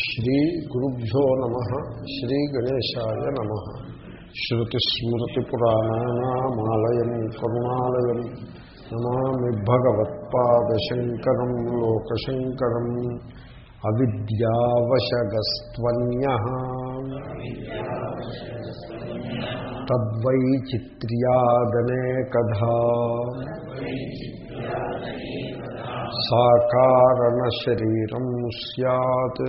श्रीगुरुभ्यो नमः श्रीगणेशाय नमः। श्रुतिस्मृतिपुराणानामालयम् करुणालयम् नमामि भगवत्पादशङ्करम् लोकशङ्करम् अविद्यावशगस्त्वन्यः। तद्वै चित्र्यादनेकधा సాకారణశరీరం సత్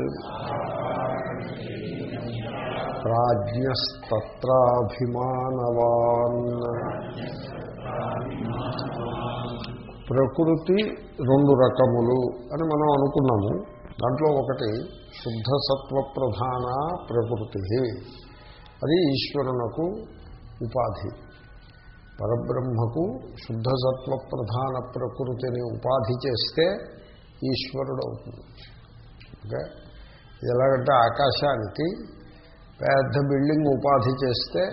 ప్రాజ్ఞస్తత్రాభిమానవాన్ ప్రకృతి రెండు రకములు అని మనం అనుకున్నాము. దాంట్లో ఒకటి శుద్ధ సత్వ ప్రధాన ప్రకృతి. అది ఈశ్వరునకు ఉపాధి. పరబ్రహ్మకు శుద్ధసత్వ ప్రధాన ప్రకృతిని ఉపాధి చేస్తే ఈశ్వరుడు అవుతుంది ఓకే? ఇది ఎలాగంటే ఆకాశానికి పెద్ద బిల్డింగ్ ఉపాధి చేస్తే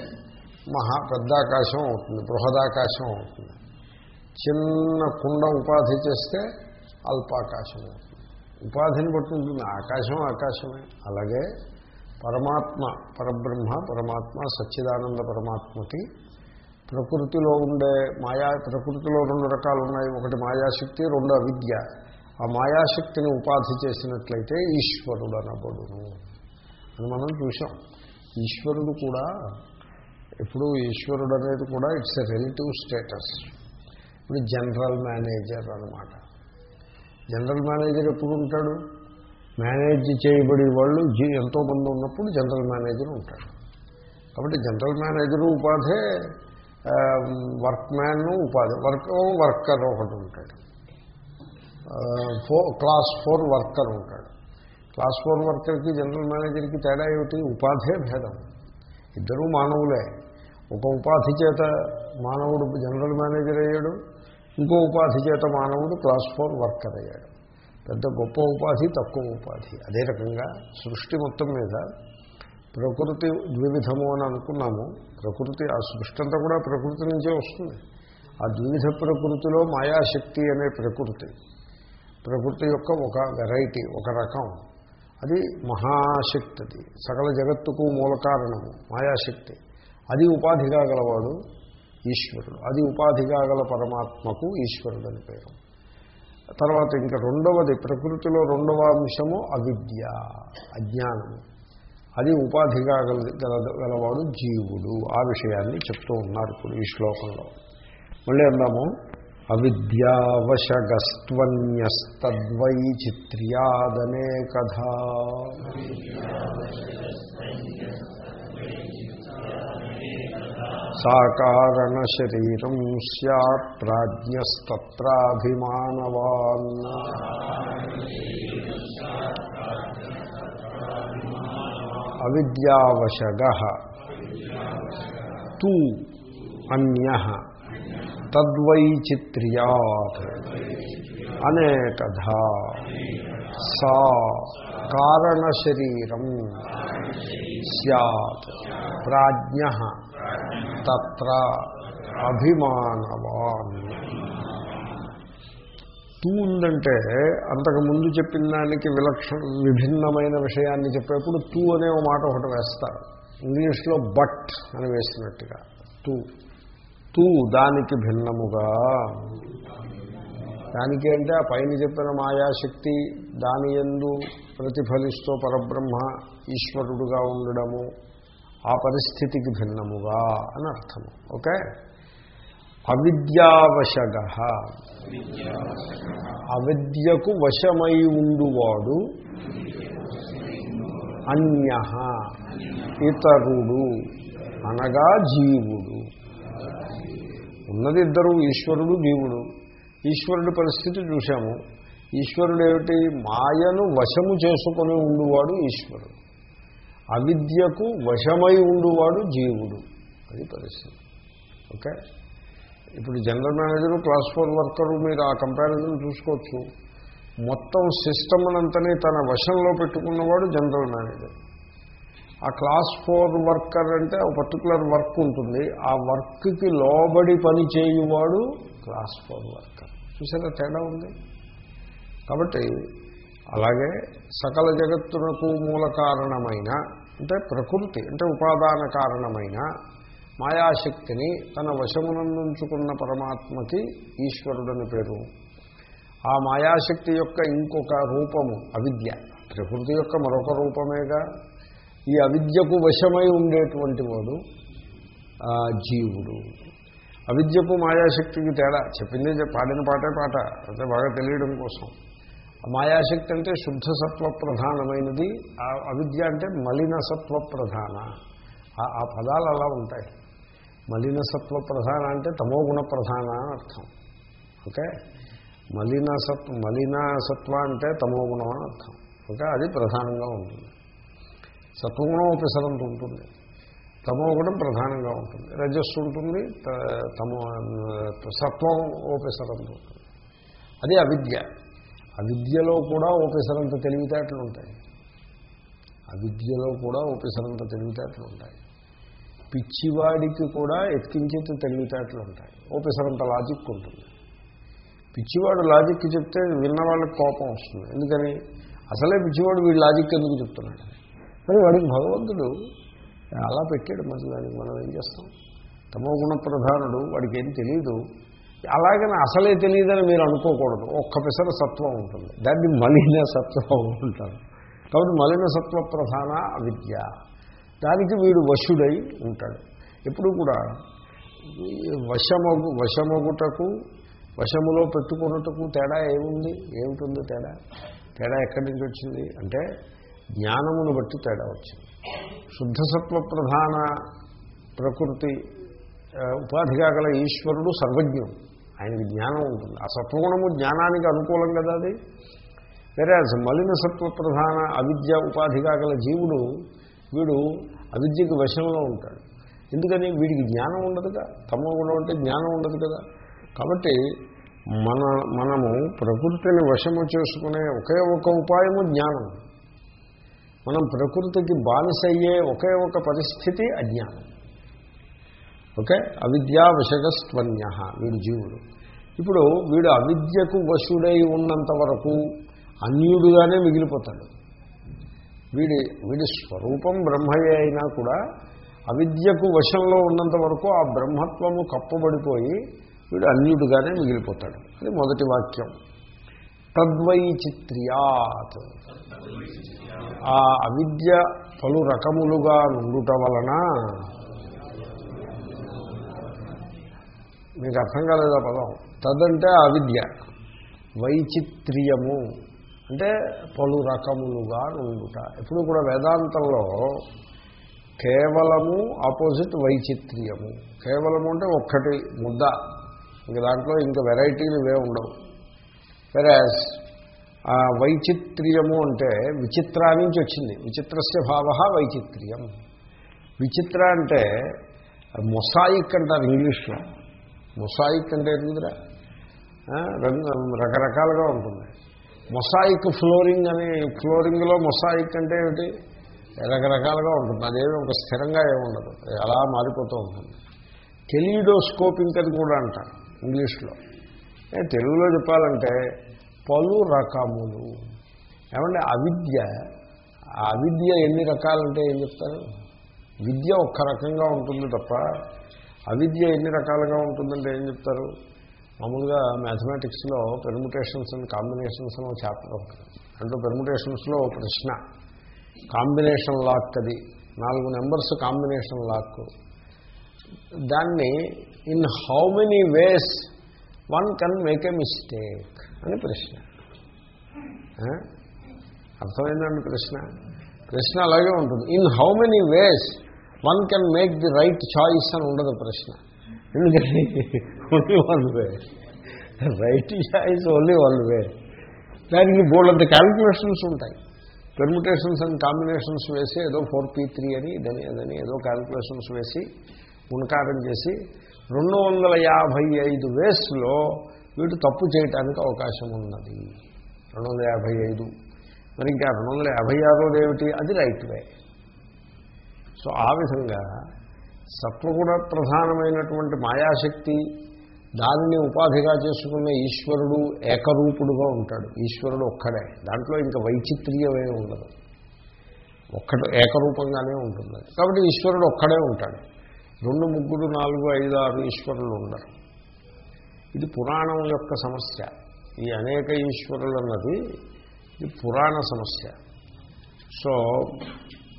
మహా పెద్ద ఆకాశం అవుతుంది బృహదాకాశం అవుతుంది. చిన్న కుండ ఉపాధి చేస్తే అల్పాకాశం అవుతుంది. ఉపాధిని బట్టి ఉంటుంది ఆకాశం ఆకాశమే. అలాగే పరమాత్మ పరబ్రహ్మ పరమాత్మ సచ్చిదానంద పరమాత్మకి ప్రకృతిలో ఉండే మాయా ప్రకృతిలో రెండు రకాలు ఉన్నాయి ఒకటి మాయాశక్తి రెండు అవిద్య. ఆ మాయాశక్తిని ఉపాధి చేసినట్లయితే ఈశ్వరుడు అనబడును. అని మనం చూసాం ఈశ్వరుడు కూడా ఎప్పుడు ఈశ్వరుడు అనేది కూడా ఇట్స్ ఎ రిలేటివ్ స్టేటస్. ఇప్పుడు జనరల్ మేనేజర్ అనమాట జనరల్ మేనేజర్ ఎప్పుడు ఉంటాడు? మేనేజ్ చేయబడి వాళ్ళు ఎంతోమంది ఉన్నప్పుడు జనరల్ మేనేజర్ ఉంటాడు. కాబట్టి జనరల్ మేనేజరు ఉపాధే. వర్క్ మ్యాన్ ఉపాధి వర్క్ వర్కర్ ఒకటి ఉంటాడు. ఫోర్ క్లాస్ ఫోర్ వర్కర్ ఉంటాడు. క్లాస్ ఫోర్ వర్కర్కి జనరల్ మేనేజర్కి తేడా ఏమిటి? ఉపాధే భేదం. ఇద్దరూ మానవులే. ఒక ఉపాధి చేత మానవుడు జనరల్ మేనేజర్ అయ్యాడు ఇంకో ఉపాధి చేత మానవుడు క్లాస్ ఫోర్ వర్కర్ అయ్యాడు. పెద్ద గొప్ప ఉపాధి తక్కువ ఉపాధి. అదే రకంగా సృష్టి మొత్తం మీద ప్రకృతి ద్వివిధము అని అనుకున్నాము. ప్రకృతి ఆ సృష్టి అంతా కూడా ప్రకృతి నుంచే వస్తుంది. ఆ ద్విధ ప్రకృతిలో మాయాశక్తి అనే ప్రకృతి. ప్రకృతి యొక్క ఒక వెరైటీ ఒక రకం. అది మహాశక్తి అది సకల జగత్తుకు మూల కారణము మాయాశక్తి. అది ఉపాధిగా గలవాడు ఈశ్వరుడు. అది ఉపాధిగా గల పరమాత్మకు ఈశ్వరుడు అని పేరు. తర్వాత ఇంకా రెండవది ప్రకృతిలో రెండవ అంశము అవిద్య అజ్ఞానము. అది ఉపాధిగా గల గలవాడు జీవుడు. ఆ విషయాన్ని చెప్తూ ఉన్నారు ఇప్పుడు ఈ శ్లోకంలో. మళ్ళీ అందాము. అవిద్యావశగస్త్వన్యస్తద్వై చిత్ర్యాదనే కథ సాకారణశరీరం సత్ ప్రాజ్ఞస్తత్రాభిమానవాన్ అవిద్యావశగ తూ అన్య తద్వైచిత్ర్యాత్ అనేకధ సా కారణశరీరం సత్ ప్రాజ్ఞ తత్ర అభిమానవాన్ తూ ఉందంటే అంతకుముందు చెప్పిన దానికి విలక్షణ విభిన్నమైన విషయాన్ని చెప్పేప్పుడు తూ అనే ఒక మాట ఒకటి వేస్తారు. ఇంగ్లీష్లో బట్ అని వేసినట్టుగా. తూ. తూ దానికి భిన్నముగా. దానికి అంటే ఆ పైన చెప్పిన మాయాశక్తి దాని ఎందు ప్రతిఫలిస్తూ పరబ్రహ్మ ఈశ్వరుడుగా ఉండడము ఆ పరిస్థితికి భిన్నముగా అని అర్థము. ఓకే? అవిద్యావశగ అవిద్యకు వశమై ఉండువాడు అన్య ఇతరుడు అనగా జీవుడు. ఉన్నది ఇద్దరు ఈశ్వరుడు జీవుడు. ఈశ్వరుడి పరిస్థితి చూశాము. ఈశ్వరుడు ఏమిటి? మాయను వశము చేసుకొని ఉండువాడు ఈశ్వరుడు. అవిద్యకు వశమై ఉండువాడు జీవుడు. అది పరిస్థితి. ఓకే? ఇప్పుడు general manager class four worker మీరు ఆ కంపారిజన్ చూసుకోవచ్చు. మొత్తం సిస్టమ్ అంతని తన వశంలో పెట్టుకున్నవాడు జనరల్ మేనేజర్. ఆ క్లాస్ ఫోర్ వర్కర్ అంటే ఒక పర్టికులర్ వర్క్ ఉంటుంది. ఆ వర్క్కి లోబడి పని చేయువాడు క్లాస్ ఫోర్ వర్కర్. చూసారా తేడా ఉంది? కాబట్టి అలాగే సకల జగత్తునకు మూల కారణమైన అంటే ప్రకృతి అంటే ఉపాదాన కారణమైన మాయాశక్తిని తన వశమునందుంచుకున్న పరమాత్మకి ఈశ్వరుడని పేరు. ఆ మాయాశక్తి యొక్క ఇంకొక రూపము అవిద్య. ప్రకృతి యొక్క మరొక రూపమేగా. ఈ అవిద్యకు వశమై ఉండేటువంటి వాడు జీవుడు. అవిద్యకు మాయాశక్తికి తేడా. చెప్పింది పాడిన పాటే పాట. అంటే బాగా తెలియడం కోసం. ఆ మాయాశక్తి అంటే శుద్ధ సత్వ ప్రధానమైనది. ఆ అవిద్య అంటే మలిన సత్వ ప్రధాన. ఆ- ఆ పదాలు అలా ఉంటాయి. మలిన సత్వ ప్రధాన అంటే తమో గుణ ప్రధాన అని అర్థం. ఓకే? మలిన మలినసత్వ మలిన అంటే తమో గుణం అని అర్థం. ఓకే? అది ప్రధానంగా ఉంటుంది. సత్వగుణం ఉపసరంత ఉంటుంది. తమో గుణం ప్రధానంగా ఉంటుంది. రజస్సు ఉంటుంది. త- తమో సత్వం ఉపసరంత ఉంటుంది. అది అవిద్య. అవిద్యలో కూడా ఉపసరంత తెలివితేటలు ఉంటాయి అవిద్యలో కూడా ఉపసరంత తెలివితేటలు ఉంటాయి పిచ్చివాడికి కూడా ఎత్కించేత తెలివితేటలు ఉంటాయి. ఓపెసరంత లాజిక్ ఉంటుంది. పిచ్చివాడు లాజిక్ చెప్తే విన్న వాళ్ళకి కోపం వస్తుంది. ఎందుకని? అసలే పిచ్చివాడు వీడు లాజిక్ ఎందుకు చెప్తున్నాడు? కానీ వాడికి భగవంతుడు అలా పెట్టాడు మరి దానికి మనం ఏం చేస్తాం? తమో గుణ ప్రధానుడు వాడికి ఏం తెలియదు అలాగని అసలే తెలియదని మీరు అనుకోకూడదు. ఒక్క పిసర సత్వం ఉంటుంది. దాన్ని మలిన సత్వం ఉంటారు కాబట్టి మలిన సత్వ ప్రధాన అవిద్య. దానికి వీడు వశుడై ఉంటాడు. ఎప్పుడు కూడా ఈ వశమగు వశమగుటకు వశములో పెట్టుకున్నటకు తేడా ఏముంది? ఏమిటుంది తేడా? తేడా ఎక్కడి నుంచి వచ్చింది? అంటే జ్ఞానమును బట్టి తేడా వచ్చింది. శుద్ధసత్వ ప్రధాన ప్రకృతి ఉపాధిగా గల ఈశ్వరుడు సర్వజ్ఞం. ఆయనకి జ్ఞానం ఉంటుంది. ఆ సత్వగుణము జ్ఞానానికి అనుకూలం కదా అది? వేరే మలిన సత్వ ప్రధాన అవిద్య ఉపాధిగా గల జీవుడు వీడు అవిద్యకు వశంలో ఉంటాడు. ఎందుకని? వీడికి జ్ఞానం ఉండదుగా తమ గుణం అంటే జ్ఞానం ఉండదు కదా. కాబట్టి మన మనము ప్రకృతిని వశము చేసుకునే ఒకే ఒక ఉపాయము జ్ఞానం. మనం ప్రకృతికి బానిసయ్యే ఒకే ఒక పరిస్థితి అజ్ఞానం. ఓకే? అవిద్యా వశగస్త్వన్య. వీడు జీవుడు. ఇప్పుడు వీడు అవిద్యకు వశుడై ఉన్నంత వరకు అన్యుడుగానే మిగిలిపోతాడు. వీడి వీడి స్వరూపం బ్రహ్మయే అయినా కూడా అవిద్యకు వశంలో ఉన్నంత వరకు ఆ బ్రహ్మత్వము కప్పబడిపోయి వీడు అన్యుడుగానే మిగిలిపోతాడు. అది మొదటి వాక్యం. తద్వైచిత్ర్యాత్. ఆ అవిద్య పలు రకములుగా నుండుట వలన మీకు అర్థం కాలేదా పదం? తదంటే అవిద్య. వైచిత్ర్యము. అంటే పలు రకములుగా నుండుట. ఎప్పుడు కూడా వేదాంతంలో కేవలము ఆపోజిట్ వైచిత్ర్యము. కేవలము అంటే ఒక్కటి ముద్ద. ఇంక దాంట్లో ఇంకా వెరైటీలు ఇవే ఉండవు. వెరాజ్ ఆ వైచిత్ర్యము అంటే విచిత్రా నుంచి వచ్చింది. విచిత్రస్య భావ వైచిత్ర్యం. విచిత్ర అంటే మొసాయిక్ అంటారు ఇంగ్లీష్లో. మొసాయిక్ అంటే ఎందుకురా? రకరకాలుగా ఉంటుంది. మొసాయిక్ ఫ్లోరింగ్ అని ఫ్లోరింగ్లో మొసాయిక్ అంటే ఏమిటి? రకరకాలుగా ఉంటుంది. అదేమి ఒక స్థిరంగా ఏముండదు అలా మారిపోతూ ఉంటుంది. కెలీడోస్కోపింగ్ అని కూడా అంటారు ఇంగ్లీష్లో. తెలుగులో చెప్పాలంటే పలు రకములు. ఏమంటే అవిద్య అవిద్య ఎన్ని రకాలంటే ఏం చెప్తారు? విద్య ఒక్క రకంగా ఉంటుంది తప్ప అవిద్య ఎన్ని రకాలుగా ఉంటుందంటే ఏం చెప్తారు? మామూలుగా మ్యాథమెటిక్స్లో పెర్ముటేషన్స్ అండ్ కాంబినేషన్స్ అని చాప్టర్ ఉంటుంది అంటే పెర్ముటేషన్స్లో ప్రశ్న. కాంబినేషన్ లాక్ అది. నాలుగు నెంబర్స్ కాంబినేషన్ లాక్ దాన్ని in how many ways one can make a mistake అని ప్రశ్న. అర్థమైందండి ప్రశ్న? ప్రశ్న అలాగే ఉంటుంది. In how many ways one can make the right choice అని ఉండదు ప్రశ్న. ఎందుకని only one way right choice only one way దానికి బోర్డంత క్యాల్కులేషన్స్ ఉంటాయి. పెర్ముటేషన్స్ అండ్ కాంబినేషన్స్ వేసి ఏదో ఫోర్ పీ త్రీ అని ఇదని అదని ఏదో క్యాల్కులేషన్స్ వేసి గుణకారం చేసి రెండు వందల యాభై ఐదు వేస్లో వీడు తప్పు చేయటానికి అవకాశం ఉన్నది. రెండు వందల యాభై ఐదు. మరి ఇంకా రెండు వందల యాభై ఆరోది ఏమిటి? అది రైట్ వే సో ఆ విధంగా సత్వగుణ ప్రధానమైనటువంటి మాయాశక్తి. దానిని ఉపాధిగా చేసుకున్న ఈశ్వరుడు ఏకరూపుడుగా ఉంటాడు. ఈశ్వరుడు ఒక్కడే. దాంట్లో ఇంకా వైచిత్ర్యమే ఉండదు. ఒక్కడు ఏకరూపంగానే ఉంటుంది కాబట్టి ఈశ్వరుడు ఒక్కడే ఉంటాడు. రెండు ముగ్గురు నాలుగు ఐదు ఆరు ఈశ్వరులు ఉండరు. ఇది పురాణం యొక్క సమస్య. ఈ అనేక ఈశ్వరులు అన్నది ఇది పురాణ సమస్య. సో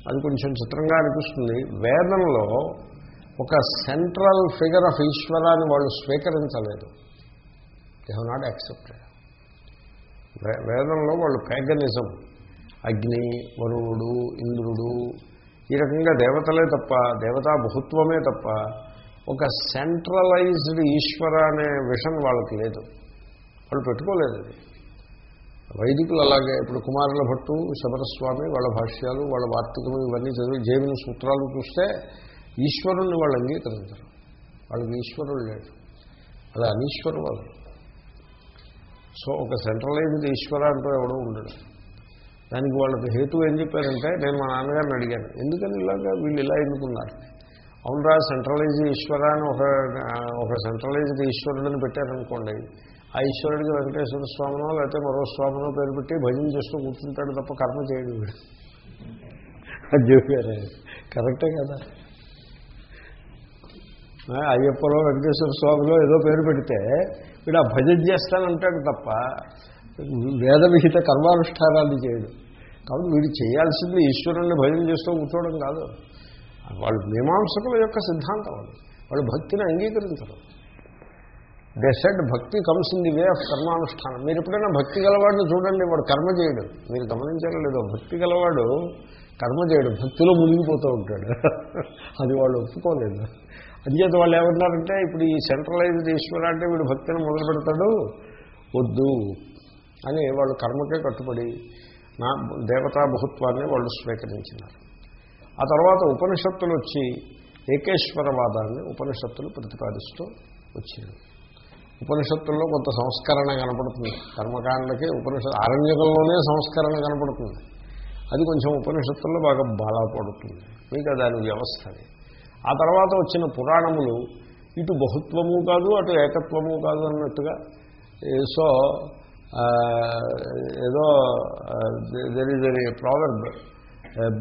అది కొంచెం చిత్రంగా అనిపిస్తుంది. వేదంలో ఒక సెంట్రల్ ఫిగర్ ఆఫ్ ఈశ్వరాన్ని వాళ్ళు స్వీకరించలేదు. దే హ్యావ్ నాట్ యాక్సెప్టెడ్ వేదంలో వాళ్ళు ప్యాగనిజం అగ్ని వరుణుడు ఇంద్రుడు ఈ రకంగా దేవతలే తప్ప దేవతా బహుత్వమే తప్ప ఒక సెంట్రలైజ్డ్ ఈశ్వర అనే విషన్ వాళ్ళకి లేదు. వాళ్ళు పెట్టుకోలేదు అది. వైదికులు అలాగే ఇప్పుడు కుమారుల భట్టు శబరస్వామి వాళ్ళ భాష్యాలు వాళ్ళ వార్తకము ఇవన్నీ చదివి జైమిని సూత్రాలు చూస్తే ఈశ్వరుణ్ణి వాళ్ళు అంగీకరించరు వాళ్ళకి ఈశ్వరుడు లేడు. అది అనీశ్వరు వాళ్ళు. సో ఒక సెంట్రలైజ్డ్ ఈశ్వర అంటూ ఎవడో ఉండడు. దానికి వాళ్ళకి హేతు ఏం చెప్పారంటే నేను మా నాన్నగారిని అడిగాను. ఎందుకని ఇలాగా వీళ్ళు ఇలా ఎన్నుకున్నారు అవునరా సెంట్రలైజ్డ్ ఈశ్వర అని ఒక ఒక సెంట్రలైజ్డ్ ఈశ్వరుడిని పెట్టారనుకోండి ఆ ఈశ్వరుడికి వెంకటేశ్వర స్వామినో లేకపోతే మరో స్వామినో పేరు పెట్టి భజన చేస్తూ కూర్చుంటాడు తప్ప కర్మ చేయడు అది చెప్పారు. కరెక్టే కదా? అయ్యప్పలో వెంకటేశ్వర స్వామిలో ఏదో పేరు పెడితే వీడు ఆ భజన చేస్తానంటాడు తప్ప వేద విహిత కర్మానుష్ఠానాలు చేయడు. కాబట్టి వీడు చేయాల్సింది ఈశ్వరుణ్ణి భజన చేస్తూ కూర్చోవడం కాదు. వాళ్ళు మీమాంసకుల యొక్క సిద్ధాంతం వాళ్ళు వాళ్ళు భక్తిని అంగీకరించరు. They said bhakti comes in the way of కర్మానుష్ఠానం. మీరు ఎప్పుడైనా భక్తి గలవాడిని చూడండి వాడు కర్మ చేయడు. మీరు గమనించారో లేదో భక్తి గలవాడు కర్మ చేయడు. భక్తిలో మునిగిపోతూ ఉంటాడు. అది వాళ్ళు ఒప్పుకోలేదు. అంచేత వాళ్ళు ఏమన్నారంటే ఇప్పుడు ఈ సెంట్రలైజ్డ్ ఈశ్వర అంటే వీడు భక్తిని మొదలు పెడతాడు వద్దు. అని వాళ్ళు కర్మకే కట్టుబడి నా దేవతా బహుత్వాన్ని వాళ్ళు స్వీకరించినారు. ఆ తర్వాత ఉపనిషత్తులు వచ్చి ఏకేశ్వరవాదాన్ని ఉపనిషత్తులు ప్రతిపాదిస్తూ వచ్చింది ఉపనిషత్తుల్లో కొంత సంస్కరణ కనపడుతుంది. కర్మకాండకి ఉపనిషత్ ఆరణ్యకంలోనే సంస్కరణ కనపడుతుంది. అది కొంచెం ఉపనిషత్తుల్లో బాగా బలపడుతుంది మీకు దాని వ్యవస్థ అది. ఆ తర్వాత వచ్చిన పురాణములు ఇటు బహుత్వము కాదు అటు ఏకత్వము కాదు అన్నట్టుగా. సో ఏదో దెర్ ఈజ్ ఎ ప్రావర్బ్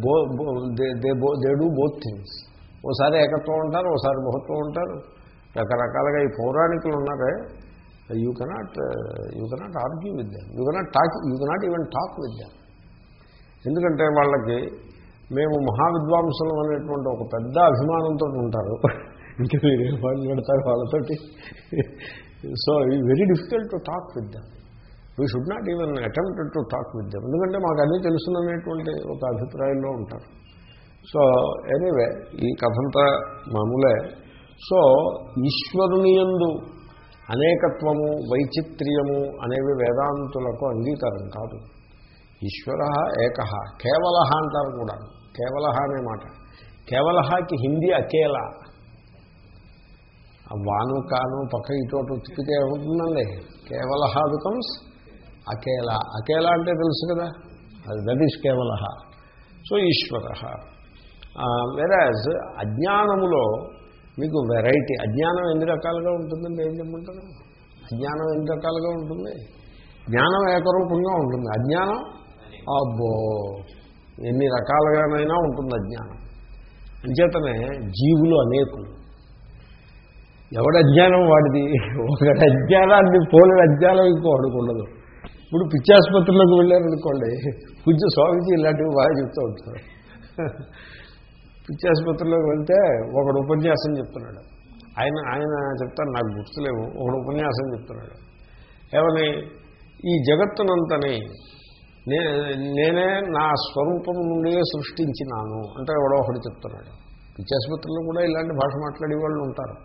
బో దే డూ బోత్ థింగ్స్. ఓసారి ఏకత్వం ఉంటారు ఓసారి బహుత్వం ఉంటారు. రకరకాలుగా ఈ పౌరాణికులు ఉన్నారే you cannot you cannot argue with them you cannot talk you cannot even talk with them ఎందుకంటే వాళ్ళకి మేము మహావిద్వాంసులం అనేటువంటి ఒక పెద్ద అభిమానంతో ఉంటారు. ఇంకా మీరు ఏం పెడతారు వాళ్ళతోటి? సో ఈ very difficult to talk with them we should not even attempt to talk with them ఎందుకంటే మాకు అన్నీ తెలుసుననేటువంటి ఒక అభిప్రాయంలో ఉంటారు. సో ఎనీవే ఈ కథంతా మామూలే. సో ఈశ్వరుని ఎందు అనేకత్వము వైచిత్ర్యము అనేవి వేదాంతులకు అంగీకారం కాదు. ఈశ్వర ఏక కేవల అంటారు కూడా. కేవలహ అనే మాట. కేవలహాకి హిందీ అకేలా. వాను కాను పక్క ఇటు తిప్పితే ఉంటుందండి కేవలహ బికమ్స్ అకేలా. అకేలా అంటే తెలుసు కదా? అది దట్ ఈస్ కేవలహ. సో ఈశ్వర. వెరాజ్ అజ్ఞానములో మీకు వెరైటీ అజ్ఞానం ఎన్ని రకాలుగా ఉంటుందండి? ఏం చెప్పమంటారు? అజ్ఞానం ఎన్ని రకాలుగా ఉంటుంది? జ్ఞానం ఏకరూపంగా ఉంటుంది. అజ్ఞానం? అబ్బో! ఎన్ని రకాలుగానైనా ఉంటుంది అజ్ఞానం అంచేతనే జీవులు అనేకులు. ఎవడ అజ్ఞానం వాడిది? ఒకటి అజ్ఞానాన్ని పోలిన అజ్ఞానం ఇంకో ఉండదు. ఇప్పుడు పిచ్చాసుపత్రిలోకి వెళ్ళారనుకోండి పూజ స్వామిజీ ఇలాంటివి బాగా చెప్తూ ఉంటారు. పిచ్చాసుపత్రిలోకి వెళ్తే ఒకడు ఉపన్యాసం చెప్తున్నాడు. ఆయన ఆయన చెప్తాను నాకు గుర్తులేవు. ఒకడు ఉపన్యాసం చెప్తున్నాడు. ఏమని? ఈ జగత్తునంతని నేనే నా స్వరూపం నుండి సృష్టించినాను అంటే ఎవడో ఒకటి చెప్తున్నాడు. పిచ్చాసుపత్రిలో కూడా ఇలాంటి భాష మాట్లాడే వాళ్ళు ఉంటారు.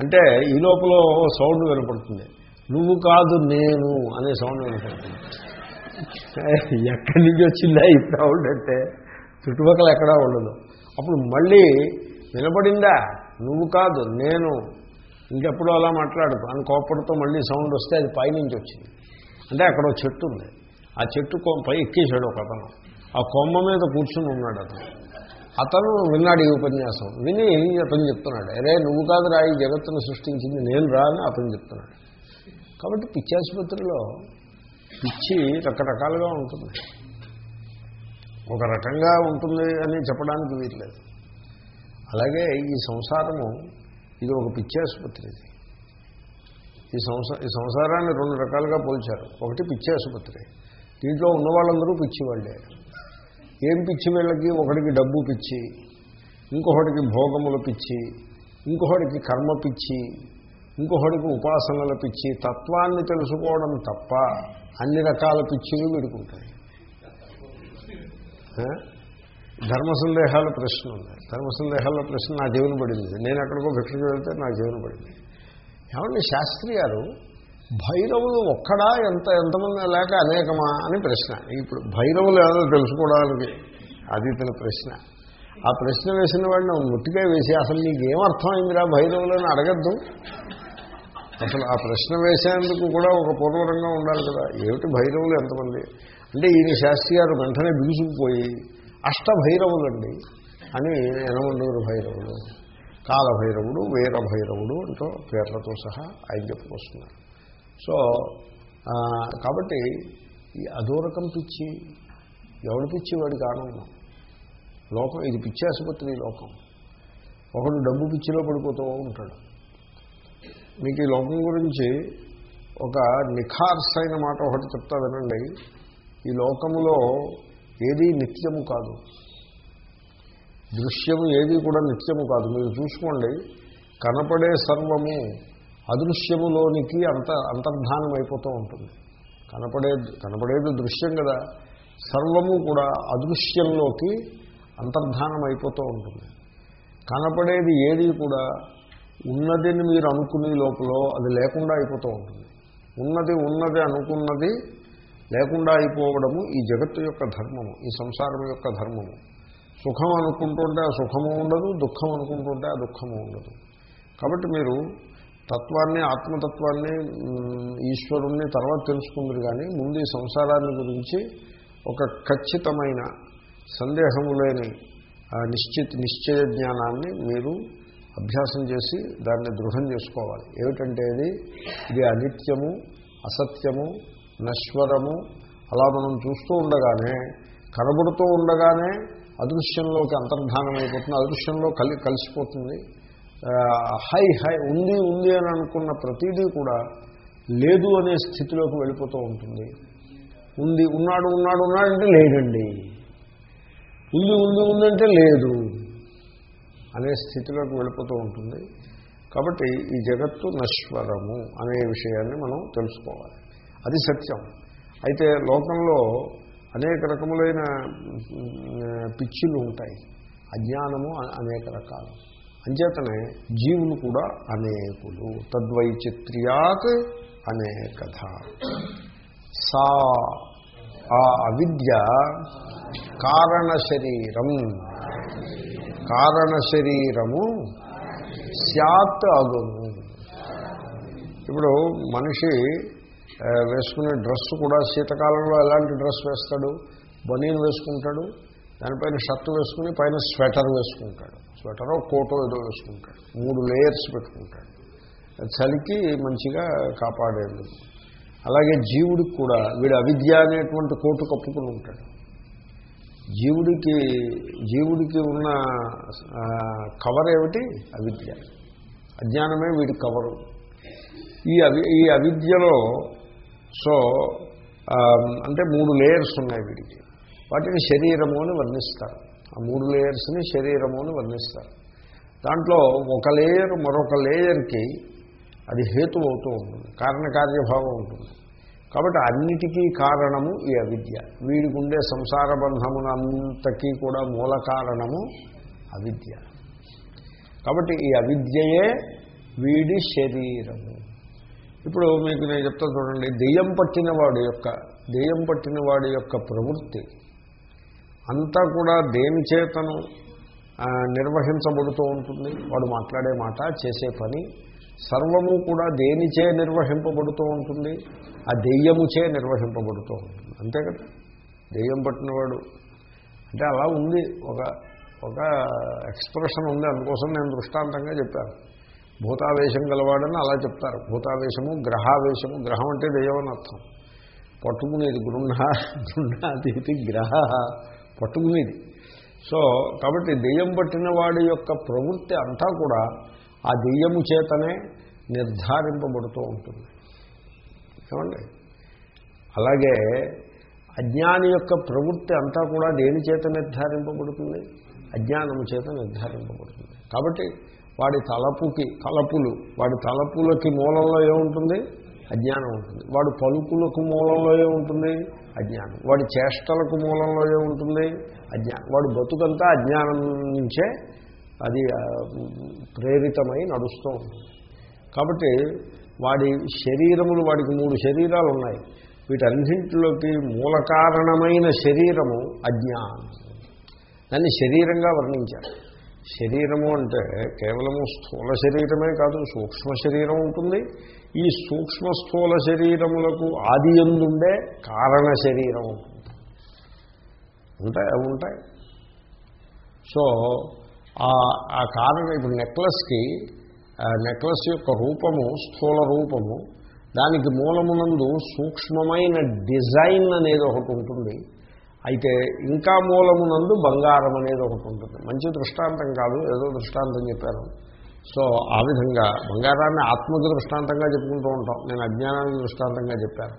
అంటే ఈ లోపల సౌండ్ వినపడుతుంది. నువ్వు కాదు నేను అనే సౌండ్ వినపడుతుంది. ఎక్కడి నుంచి వచ్చిందా ఈ సౌండ్ అంటే చుట్టుపక్కల ఎక్కడా ఉండదు. అప్పుడు మళ్ళీ వినపడిందా? నువ్వు కాదు నేను. ఇంకెప్పుడు అలా మాట్లాడదు అని కోపడితో మళ్ళీ సౌండ్ వస్తే అది పైనుంచి వచ్చింది. అంటే అక్కడ చెట్టు ఉంది. ఆ చెట్టు పై ఎక్కేశాడు ఒక అతను. ఆ కొమ్మ మీద కూర్చుని ఉన్నాడు అతను. అతను విన్నాడు ఈ ఉపన్యాసం. విని అతను చెప్తున్నాడు అరే నువ్వు కాదురా ఈ జగత్తును సృష్టించింది నేను రా అని అతను చెప్తున్నాడు. కాబట్టి పిచ్చాసుపత్రిలో పిచ్చి రకరకాలుగా ఉంటుంది. ఒక రకంగా ఉంటుంది అని చెప్పడానికి వీల్లేదు. అలాగే ఈ సంసారము ఇది ఒక పిచ్చాసుపత్రి ఇది. ఈ ఈ సంసారాన్ని రెండు రకాలుగా పోల్చారు. ఒకటి పిచ్చి ఆసుపత్రి దీంట్లో ఉన్న వాళ్ళందరూ పిచ్చి వాళ్ళే ఏం పిచ్చి వీళ్ళకి? ఒకటికి డబ్బు పిచ్చి ఇంకొకటికి భోగముల పిచ్చి ఇంకొకటికి కర్మ పిచ్చి ఇంకొకటికి ఉపాసనల పిచ్చి. తత్వాన్ని తెలుసుకోవడం తప్ప అన్ని రకాల పిచ్చిలు విడుకుంటాయి. ధర్మ సందేహాల ప్రశ్న ఉంది. ధర్మ సందేహాల ప్రశ్న నా జీవన పడింది. నేను ఎక్కడికో భిక్షకు వెళ్తే నా జీవన పడింది. ఏమండి శాస్త్రి గారు భైరవులు ఒక్కడా ఎంత ఎంతమంది లేక అనేకమా అని ప్రశ్న. ఇప్పుడు భైరవులు ఏదో తెలుసుకోవడానికి అది తన ప్రశ్న. ఆ ప్రశ్న వేసిన వాడిని ముట్టిగా వేసి అసలు నీకు ఏమర్థమైందిరా భైరవులు అని అడగద్దు. అసలు ఆ ప్రశ్న వేసేందుకు కూడా ఒక పూర్వరంగా ఉండాలి కదా. ఏమిటి భైరవులు ఎంతమంది? అంటే ఈయన శాస్త్రి గారు వెంటనే బిగుసుకుపోయి అష్టభైరవులండి అని ఎనమండూరు భైరవులు కాలభైరవుడు వీరభైరవుడు అంటూ పేర్లతో సహా ఆయన చెప్పుకొస్తున్నారు. సో కాబట్టి ఈ అదూరకం పిచ్చి ఎవడు పిచ్చి వాడికి ఆనందం లోకం ఇది పిచ్చి ఆసుపత్రి లోకం. ఒకడు డబ్బు పిచ్చిలో పడిపోతూ ఉంటాడు. మీకు ఈ లోకం గురించి ఒక నిఖార్స్ అయిన మాట ఒకటి చెప్తా వినండి. ఈ లోకములో ఏదీ నిత్యము కాదు. దృశ్యము ఏది కూడా నిత్యము కాదు. మీరు చూసుకోండి. కనపడే సర్వము అదృశ్యములోనికి అంత అంతర్ధానం అయిపోతూ ఉంటుంది. కనపడే కనపడేది దృశ్యం కదా. సర్వము కూడా అదృశ్యంలోకి అంతర్ధానం అయిపోతూ ఉంటుంది. కనపడేది ఏది కూడా ఉన్నదని మీరు అనుకునే లోపల అది లేకుండా అయిపోతూ ఉంటుంది. ఉన్నది ఉన్నది అనుకున్నది లేకుండా అయిపోవడము ఈ జగత్తు యొక్క ధర్మము ఈ సంసారం యొక్క ధర్మము. సుఖం అనుకుంటుంటే ఆ సుఖము ఉండదు దుఃఖం అనుకుంటుంటే ఆ దుఃఖము ఉండదు. కాబట్టి మీరు తత్వాన్ని ఆత్మతత్వాన్ని ఈశ్వరుణ్ణి తర్వాత తెలుసుకుందరు కానీ ముందు ఈ సంసారాన్ని గురించి ఒక ఖచ్చితమైన సందేహము లేని నిశ్చిత నిశ్చయ జ్ఞానాన్ని మీరు అభ్యాసం చేసి దాన్ని దృఢం చేసుకోవాలి. ఏమిటంటే ఇది? ఇది అనిత్యము అసత్యము నశ్వరము అలా మనం చూస్తూ ఉండగానే కనబడుతూ ఉండగానే అదృశ్యంలోకి అంతర్ధానం అయిపోతుంది అదృశ్యంలో కలి కలిసిపోతుంది. హై హై ఉంది ఉంది అని అనుకున్న ప్రతిదీ కూడా లేదు అనే స్థితిలోకి వెళ్ళిపోతూ ఉంటుంది. ఉంది ఉన్నాడు ఉన్నాడు ఉన్నాడంటే లేదండి ఉంది ఉంది ఉందంటే లేదు అనే స్థితిలోకి వెళ్ళిపోతూ ఉంటుంది. కాబట్టి ఈ జగత్తు నశ్వరము అనే విషయాన్ని మనం తెలుసుకోవాలి. అది సత్యం. అయితే లోకంలో అనేక రకములైన పిచ్చిలు ఉంటాయి. అజ్ఞానము అనేక రకాలు. అంచేతనే జీవులు కూడా అనేకులు. తద్వైచిత్ర్యాత్ అనేకథ సా ఆ అవిద్య కారణ శరీరం. కారణ శరీరము స్యాత్ అగును. ఇప్పుడు మనిషి వేసుకునే డ్రెస్ కూడా శీతకాలంలో ఎలాంటి డ్రెస్ వేస్తాడు? బనీన్ వేసుకుంటాడు దానిపైన షర్ట్ వేసుకుని పైన స్వెటర్ వేసుకుంటాడు. స్వెటరో కోటో ఏదో వేసుకుంటాడు. మూడు లేయర్స్ పెట్టుకుంటాడు. చలికి మంచిగా కాపాడేది అలాగే జీవుడికి కూడా వీడు అవిద్య అనేటువంటి కోటు కప్పుకుని ఉంటాడు. జీవుడికి జీవుడికి ఉన్న కవర్ ఏమిటి? అవిద్య. అజ్ఞానమే వీడి కవరు. ఈ అవి ఈ అవిద్యలో సో అంటే మూడు లేయర్స్ ఉన్నాయి వీడికి. వాటిని శరీరము అని వర్ణిస్తారు. ఆ మూడు లేయర్స్ని శరీరము అని వర్ణిస్తారు. దాంట్లో ఒక లేయర్ మరొక లేయర్కి అది హేతు అవుతూ ఉంటుంది కారణకార్యభావం ఉంటుంది. కాబట్టి అన్నిటికీ కారణము ఈ అవిద్య. వీడికి ఉండే సంసార బంధమునంతకీ కూడా మూల కారణము అవిద్య. కాబట్టి ఈ అవిద్యయే వీడి శరీరము. ఇప్పుడు మీకు నేను చెప్తా చూడండి దెయ్యం పట్టిన వాడి యొక్క దెయ్యం పట్టిన వాడి యొక్క ప్రవృత్తి అంతా కూడా దేని చేతను నిర్వహించబడుతూ ఉంటుంది. వాడు మాట్లాడే మాట చేసే పని సర్వము కూడా దేనిచే నిర్వహింపబడుతూ ఉంటుంది ఆ దెయ్యముచే నిర్వహింపబడుతూ ఉంటుంది. అంతే కదా? దెయ్యం పట్టినవాడు. అంటే అలా ఉంది ఒక ఒక ఎక్స్ప్రెషన్ ఉంది. అందుకోసం నేను దృష్టాంతంగా చెప్పాను. భూతావేశం గలవాడని అలా చెప్తారు. భూతావేశము గ్రహావేశము గ్రహం అంటే దెయ్యం అని అర్థం. పట్టుకునేది గృహ గృహాతీతి గ్రహ. పట్టుకునేది సో కాబట్టి దెయ్యం పట్టిన వాడి యొక్క ప్రవృత్తి అంతా కూడా ఆ దెయ్యము చేతనే నిర్ధారింపబడుతూ ఉంటుంది. ఏమండి? అలాగే అజ్ఞాని యొక్క ప్రవృత్తి అంతా కూడా దేని చేత నిర్ధారింపబడుతుంది? అజ్ఞానం చేత నిర్ధారింపబడుతుంది. కాబట్టి వాడి తలపుకి తలపులు వాడి తలపులకి మూలంలో ఏముంటుంది? అజ్ఞానం ఉంటుంది. వాడు పలుకులకు మూలంలో ఉంటుంది అజ్ఞానం. వాడి చేష్టలకు మూలంలో ఉంటుంది అజ్ఞానం. వాడు బతుకంతా అజ్ఞానం నుంచే అది ప్రేరితమై నడుస్తూ ఉంటుంది. కాబట్టి వాడి శరీరములు వాడికి మూడు శరీరాలు ఉన్నాయి వీటన్నింటిలోకి మూల కారణమైన శరీరము అజ్ఞానం. దాన్ని శరీరంగా వర్ణించారు. శరీరము అంటే కేవలము స్థూల శరీరమే కాదు సూక్ష్మ శరీరం ఉంటుంది. ఈ సూక్ష్మ స్థూల శరీరములకు ఆది ఎందుండే కారణ శరీరం ఉంటుంది. ఉంటాయి? అవి ఉంటాయి. సో ఆ- ఆ కారణం ఇప్పుడు నెక్లెస్కి నెక్లెస్ యొక్క రూపము స్థూల రూపము దానికి మూలమునందు సూక్ష్మమైన డిజైన్ అనేది ఒకటి ఉంటుంది. అయితే ఇంకా మూలమునందు బంగారం అనేది ఒకటి ఉంటుంది. మంచి దృష్టాంతం కాదు ఏదో దృష్టాంతం చెప్పాను సో ఆ విధంగా బంగారాన్ని ఆత్మకి దృష్టాంతంగా చెప్పుకుంటూ ఉంటాం. నేను అజ్ఞానానికి దృష్టాంతంగా చెప్పాను.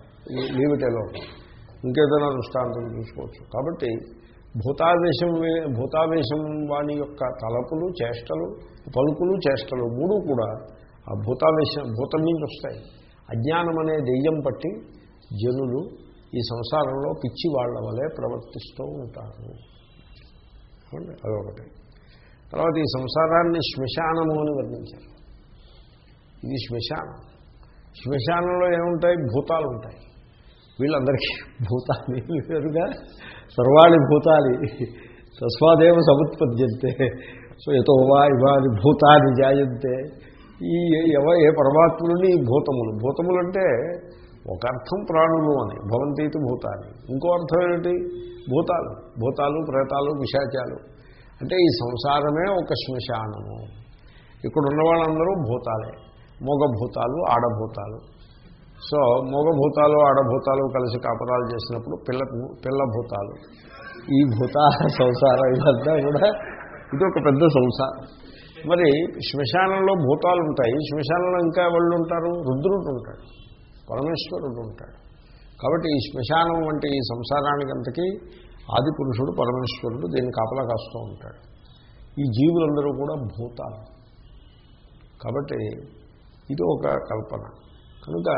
లీవిటేలో ఇంకేదైనా దృష్టాంతం చూసుకోవచ్చు. కాబట్టి భూతావేశం భూతావేశం వాని యొక్క తలపులు చేష్టలు పలుకులు చేష్టలు మూడు కూడా ఆ భూతావేశం భూతం నుంచి వస్తాయి. అజ్ఞానం అనే దెయ్యం పట్టి జనులు ఈ సంసారంలో పిచ్చి వాళ్ళ వలె ప్రవర్తిస్తూ ఉంటారు. అదొకటి. తర్వాత ఈ సంసారాన్ని శ్మశానము అని వర్ణించారు. ఇది శ్మశానం. శ్మశానంలో ఏముంటాయి? భూతాలు ఉంటాయి వీళ్ళందరికీ భూతాన్ని వేరుగా సర్వాణి భూతాలి. తస్వాదేవ సముత్పద్యంతే. సో ఎతో వా ఇవాది భూతాది జాయంతే. ఈ ఎవ ఏ పరమాత్ములని భూతములు భూతములు. అంటే ఒక అర్థం ప్రాణులు అని భవంతీతి భూతాన్ని. ఇంకో అర్థం ఏంటి భూతాలు. భూతాలు ప్రేతాలు విశాచాలు అంటే ఈ సంసారమే ఒక శ్మశానము. ఇక్కడ ఉన్న వాళ్ళందరూ భూతాలే. మొగభూతాలు ఆడభూతాలు. సో మగభూతాలు ఆడభూతాలు కలిసి కాపురాలు చేసినప్పుడు పిల్ల పిల్లభూతాలు ఈ భూత సంసారం ఇదంతా కూడా ఇది ఒక పెద్ద సంసారం. మరి శ్మశానంలో భూతాలు ఉంటాయి శ్మశానంలో ఇంకా వాళ్ళు ఉంటారు? రుద్రుడు ఉంటాడు. పరమేశ్వరుడు ఉంటాడు. కాబట్టి ఈ శ్మశానం వంటి ఈ సంసారానికంతకీ ఆది పురుషుడు పరమేశ్వరుడు దీన్ని కాపలా కాస్తూ ఉంటాడు. ఈ జీవులందరూ కూడా భూతాలు. కాబట్టి ఇది ఒక కల్పన. కనుక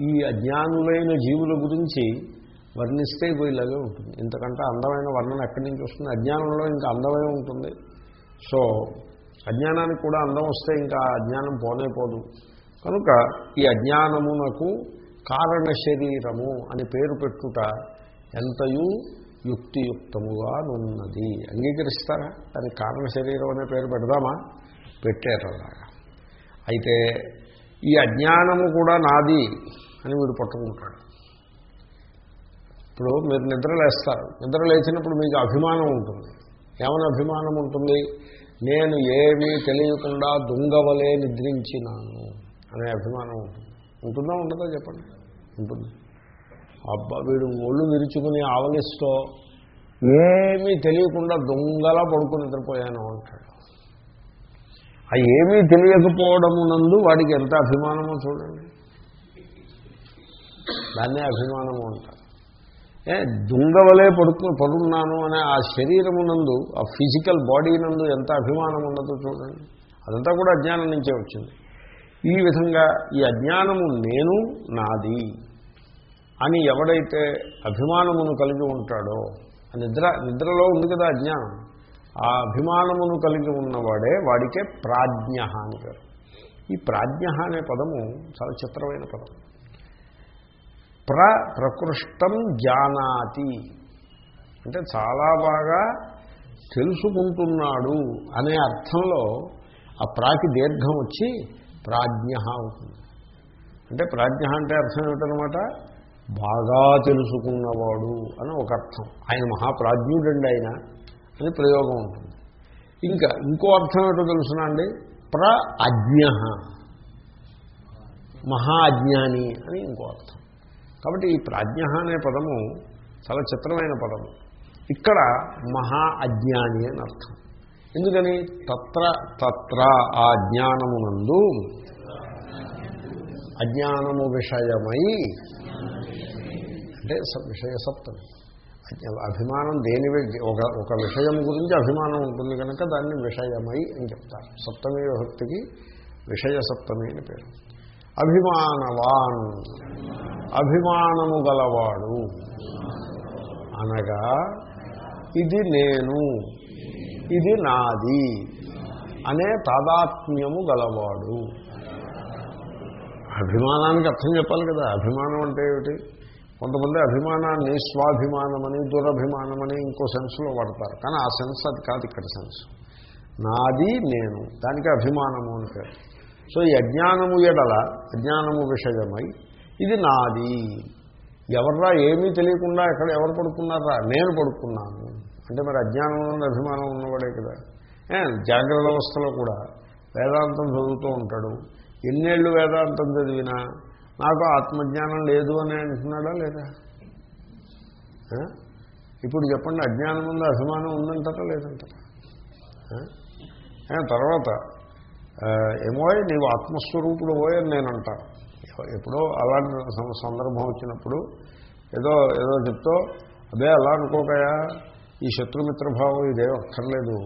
ఈ అజ్ఞానులైన జీవుల గురించి వర్ణిస్తే ఇలాగే ఉంటుంది. ఇంతకంటే అందమైన వర్ణన ఎక్కడి నుంచి వస్తుంది? అజ్ఞానంలో ఇంకా అందమే ఉంటుంది. సో అజ్ఞానానికి కూడా అందం వస్తే ఇంకా అజ్ఞానం పోనే పోదు. కనుక ఈ అజ్ఞానమునకు కారణ శరీరము అని పేరు పెట్టుట ఎంతయు యుక్తియుక్తముగా ఉన్నది అంగీకరిస్తారా? దానికి కారణ శరీరం అనే పేరు పెడదామా? పెట్టారలాగా అయితే ఈ అజ్ఞానము కూడా నాది అని వీడు పట్టుకుంటాడు. ఇప్పుడు మీరు నిద్రలేస్తారు నిద్రలేచినప్పుడు మీకు అభిమానం ఉంటుంది. ఏమైనా అభిమానం ఉంటుంది? నేను ఏమీ తెలియకుండా దొంగవలే నిద్రించినాను. అనే అభిమానం ఉంటుంది. ఉంటుందా ఉండదా చెప్పండి. ఉంటుంది. అబ్బా వీడు ఒళ్ళు విరుచుకుని ఆవలిస్తూ ఏమీ తెలియకుండా దొంగలా పడుకుని నిద్రపోయాను అంటాడు. ఆ ఏమీ తెలియకపోవడమునందు వాడికి ఎంత అభిమానమో చూడండి. దాన్నే అభిమానము అంటారు. ఏ దుంగవలే పడుకు పడున్నాను అనే ఆ శరీరమునందు ఆ ఫిజికల్ బాడీ నందు ఎంత అభిమానం ఉన్నదో చూడండి. అదంతా కూడా అజ్ఞానం నుంచే వచ్చింది. ఈ విధంగా ఈ అజ్ఞానము నేను నాది అని ఎవడైతే అభిమానమును కలిగి ఉంటాడో ఆ నిద్ర నిద్రలో ఉంది కదా అజ్ఞానం ఆ అభిమానమును కలిగి ఉన్నవాడే వాడికే ప్రాజ్ఞ అని పేరు. ఈ ప్రాజ్ఞ అనే పదము చాలా చిత్రమైన పదం. ప్ర ప్రకృష్టం జానాతి. అంటే చాలా బాగా తెలుసుకుంటున్నాడు అనే అర్థంలో ఆ ప్రాకి దీర్ఘం వచ్చి ప్రాజ్ఞ అవుతుంది. అంటే ప్రాజ్ఞ అంటే అర్థం ఏమిటనమాట? బాగా తెలుసుకున్నవాడు అని ఒక అర్థం. ఆయన మహాప్రాజ్ఞుడండి ఆయన అని ప్రయోగం ఉంటుంది. ఇంకా ఇంకో అర్థం ఏంటో తెలుసునా అండి? ప్ర అజ్ఞ మహా అజ్ఞాని అని ఇంకో అర్థం. కాబట్టి ఈ ప్రాజ్ఞ అనే పదము చాలా చిత్రమైన పదము. ఇక్కడ మహా అజ్ఞాని అని అర్థం. ఎందుకని? తత్ర తత్ర ఆ జ్ఞానమునందు అజ్ఞానము విషయమై అంటే విషయ సప్తమి. అభిమానం దేని ఒక ఒక విషయం గురించి అభిమానం ఉంటుంది కనుక దాన్ని విషయమై అని చెప్తారు. సప్తమి విభక్తికి విషయ సప్తమి అని పేరు. అభిమానవాన్ అభిమానము గలవాడు అనగా ఇది నేను. ఇది నాది అనే తాదాత్మ్యము గలవాడు. అభిమానానికి అర్థం చెప్పాలి కదా. అభిమానం అంటే ఏమిటి? కొంతమంది అభిమానాన్ని స్వాభిమానమని దురభిమానమని ఇంకో సెన్స్లో వాడతారు. కానీ ఆ సెన్స్ అది కాదు ఇక్కడ సెన్స్. నాది నేను. దానికి అభిమానము అని పేరు. సో ఈ అజ్ఞానము ఎడల అజ్ఞానము విషయమై ఇది నాది. ఎవర్రా ఏమీ తెలియకుండా ఎక్కడ ఎవరు పడుకున్నారా? నేను పడుకున్నాను. అంటే మరి అజ్ఞానం ఉన్న అభిమానం ఉన్నవాడే కదా. ఏ, జాగ్రత్త అవస్థలో కూడా వేదాంతం చదువుతూ ఉంటాడు. ఎన్నేళ్ళు వేదాంతం చదివినా నాకు ఆత్మజ్ఞానం లేదు అని అంటున్నాడా లేదా? ఇప్పుడు చెప్పండి అజ్ఞానం ముందు అభిమానం ఉందంటారా లేదంటారా? తర్వాత ఏమో నీవు ఆత్మస్వరూపుడు పోయని నేను అంటాను ఎప్పుడో అలాంటి సందర్భం వచ్చినప్పుడు ఏదో ఏదో చెప్తో అదే అలా అనుకోకయా? ఈ శత్రుమిత్ర భావం ఇదే ఒక్కర్లేదు.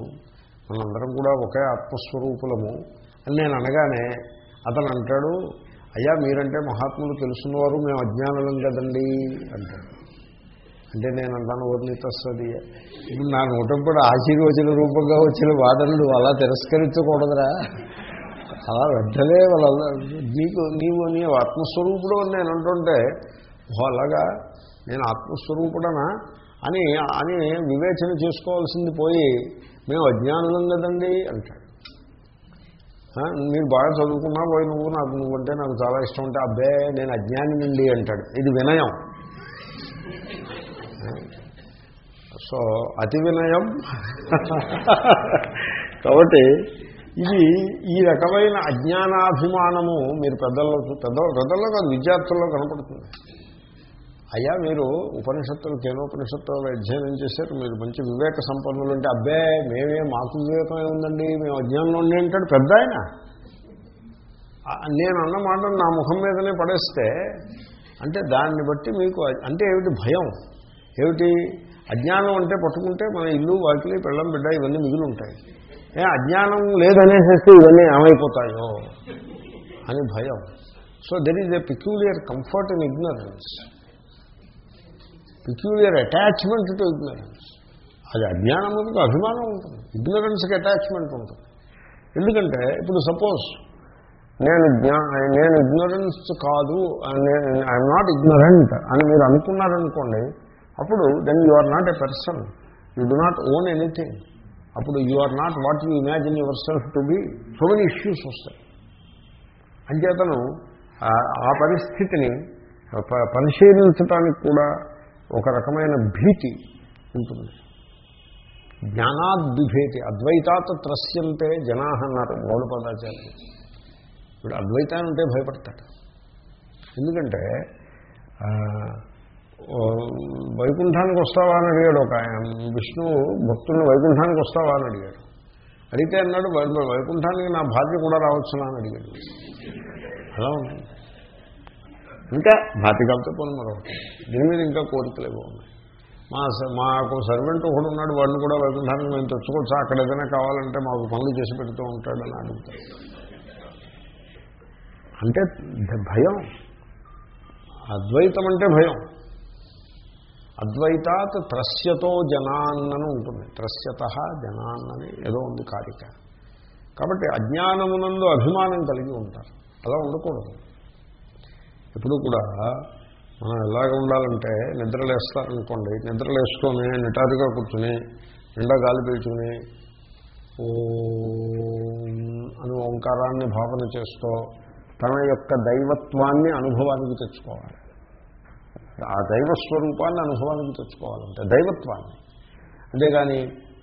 మనందరం కూడా ఒకే ఆత్మస్వరూపులము అని నేను అనగానే అతను అంటాడు అయ్యా మీరంటే మహాత్ములు తెలుసున్నవారు మేము అజ్ఞానులం కదండి అంటాడు. అంటే నేను అంటాను వర్ణితస్తుంది ఇప్పుడు నా నూటం కూడా ఆశీర్వచన రూపంగా వచ్చిన వాదనలు అలా తిరస్కరించకూడదురా. అలా వెంటనే వాళ్ళ నీకు నీవు నీ ఆత్మస్వరూపుడు అని నేను అంటుంటే అలాగా? నేను ఆత్మస్వరూపుడనా? అని అని వివేచన చేసుకోవాల్సింది పోయి మేము అజ్ఞానులం కదండి అంటాడు. మీరు బాగా చదువుకున్నా పోయి నువ్వు నాకు నువ్వంటే నాకు చాలా ఇష్టం ఉంటే అబ్బే నేను అజ్ఞాని నుండి అంటాడు. ఇది వినయం. సో అతి వినయం. కాబట్టి ఇది ఈ రకమైన అజ్ఞానాభిమానము మీరు పెద్దల్లో పెద్ద పెద్దల్లో కాదు విద్యార్థుల్లో కనపడుతుంది. అయ్యా మీరు ఉపనిషత్తులు కేనోపనిషత్తులు అధ్యయనం చేశారు. మీరు మంచి వివేక సంపన్నులు అంటే అబ్బే మేమే మాకు వివేకమే ఉందండి మేము అజ్ఞానంలో ఉండి అంటాడు పెద్ద ఆయన. నేను అన్నమాట నా ముఖం మీదనే పడేస్తే అంటే దాన్ని బట్టి మీకు అంటే ఏమిటి భయం? ఏమిటి? అజ్ఞానం అంటే పట్టుకుంటే మన ఇల్లు వాకిలి పెళ్ళం బిడ్డ ఇవన్నీ మిగిలి ఉంటాయి ఏ అజ్ఞానం లేదనేసేస్తే ఇవన్నీ ఏమైపోతాయో అని భయం. So there is a peculiar comfort in ignorance peculiar attachment to ignorance అది అజ్ఞానములకు అభిమానం ఉంటుంది. ఇగ్నరెన్స్కి అటాచ్మెంట్ ఉంటుంది. ఎందుకంటే ఇప్పుడు సపోజ్ నేను జ్ఞా నేను ఇగ్నరెన్స్ కాదు ఐఎమ్ నాట్ ఇగ్నరెంట్ అని మీరు అనుకున్నారనుకోండి అప్పుడు then you are not a person you do not own anything అప్పుడు you are not what you imagine yourself to be so many issues వస్తాయి. అంచేతను ఆ- ఆ పరిస్థితిని ప- పరిశీలించడానికి కూడా ఒక రకమైన భీతి ఉంటుంది. జ్ఞానాద్విభేతి అద్వైతాత్ త్రస్యంతే జనా అన్నారు గౌడపదాచార్య ఇప్పుడు అద్వైతాన్ని ఉంటే భయపడతాడు. ఎందుకంటే వైకుంఠానికి వస్తావా అని అడిగాడు ఒక ఆయన. విష్ణువు భక్తుల్ని వైకుంఠానికి వస్తావా అని అడిగాడు. అడిగితే అన్నాడు వైకుంఠానికి నా భార్య కూడా రావచ్చునా? అని అడిగాడు. అలా ఉంటుంది. ఇంకా భాతికలతో పోను మరొకటి దీని మీద ఇంకా కోరికలు ఉన్నాయి మా స- మాకు సర్వెంట్ ఒకడు ఉన్నాడు వాడిని కూడా వైకుంఠానికి మేము తెచ్చుకోవచ్చు. అక్కడ ఏదైనా కావాలంటే మాకు పనులు చేసి పెడుతూ ఉంటాడని అడుగుతాడు అంటే భయం. అద్వైతం అంటే భయం. అద్వైతాత్ త్రస్యతో జనాన్నని ఉంటుంది. త్రస్యత జనాన్నని ఏదో ఉంది కారిక. కాబట్టి అజ్ఞానమునందు అభిమానం కలిగి ఉంటారు. అలా ఉండకూడదు. ఎప్పుడు కూడా మనం ఎలాగ ఉండాలంటే నిద్రలేస్తారనుకోండి నిద్రలేసుకొని నిటారుగా కూర్చుని నిండా గాలి పీల్చుకుని ఓం అని ఓంకారాన్ని భావన చేస్తూ తన యొక్క దైవత్వాన్ని అనుభవానికి తెచ్చుకోవాలి. ఆ దైవ స్వరూపాన్ని అనుభవానికి తెచ్చుకోవాలంటే దైవత్వాన్ని. అంతేగాని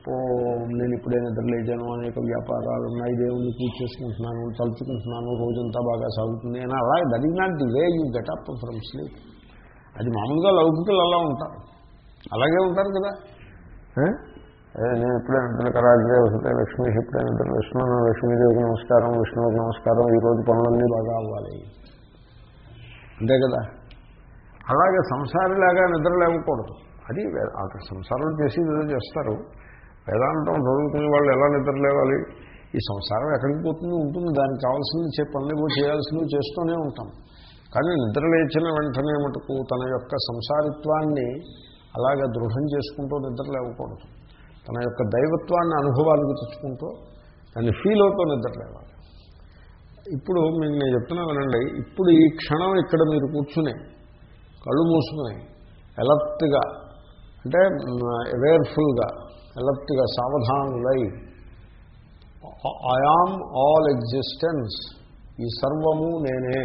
నేను ఇప్పుడే నిద్రలేచాను అనేక వ్యాపారాలు ఉన్నాయి దేవుని పూజ చేసుకుంటున్నాను తలుచుకుంటున్నాను రోజంతా బాగా సాగుతుంది. అని అలా that is not the way you get up from sleep. అది మామూలుగా లౌకికలు అలా ఉంటారు. అలాగే ఉంటారు కదా. నేను ఇప్పుడే నిద్ర కరాగ్రే వస్తే లక్ష్మీ ఇప్పుడే నిద్ర విష్ణు లక్ష్మీదేవికి నమస్కారం విష్ణువుకి నమస్కారం ఈ రోజు పనులన్నీ బాగా అవ్వాలి. అంతే కదా. అలాగే సంసారిలాగా నిద్ర లేవకూడదు. అది సంసారం చేసి ఏదో చేస్తారు. వేదాంతం చదువుకునే వాళ్ళు ఎలా నిద్ర లేవాలి? ఈ సంసారం ఎక్కడికి పోతుంది ఉంటుంది. దానికి కావాల్సింది చే పనులు చేయాల్సినవి చేస్తూనే ఉంటాం. కానీ నిద్ర లేచిన వెంటనే మటుకు తన యొక్క సంసారిత్వాన్ని అలాగే దృఢం చేసుకుంటూ నిద్రలేవకూడదు తన యొక్క దైవత్వాన్ని అనుభవానికి తెచ్చుకుంటూ దాన్ని ఫీల్ అవుతూ నిద్రలేవాలి ఇప్పుడు మీకు నేను చెప్తున్నా వినండి. ఇప్పుడు ఈ క్షణం ఇక్కడ మీరు కూర్చుని కళ్ళు మూసుకుని ఎలర్ట్గా అంటే mm, అవేర్ఫుల్గా ఎలర్ట్గా సావధానులై ఐఆమ్ ఆల్ ఎగ్జిస్టెన్స్. ఈ సర్వము నేనే.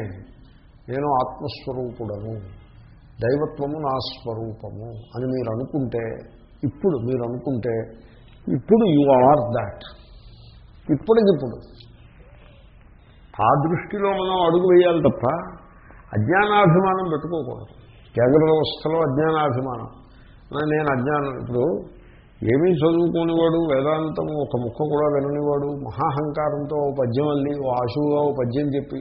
నేను ఆత్మస్వరూపుడను. దైవత్వము నా స్వరూపము అని మీరు అనుకుంటే ఇప్పుడు మీరు అనుకుంటే ఇప్పుడు యు ఆర్ దాట్ ఇప్పటికిప్పుడు ఆ దృష్టిలో మనం అడుగు వేయాలి తప్ప అజ్ఞానాభిమానం పెట్టుకోకూడదు. జాగ్రత్త వ్యవస్థలో అజ్ఞానాభిమానం. నేను అజ్ఞానం ఇప్పుడు ఏమీ చదువుకోనివాడు వేదాంతం ఒక ముక్క కూడా విననివాడు మహాహంకారంతో ఓ పద్యం అల్లి ఓ ఆశువుగా ఓ పద్యం చెప్పి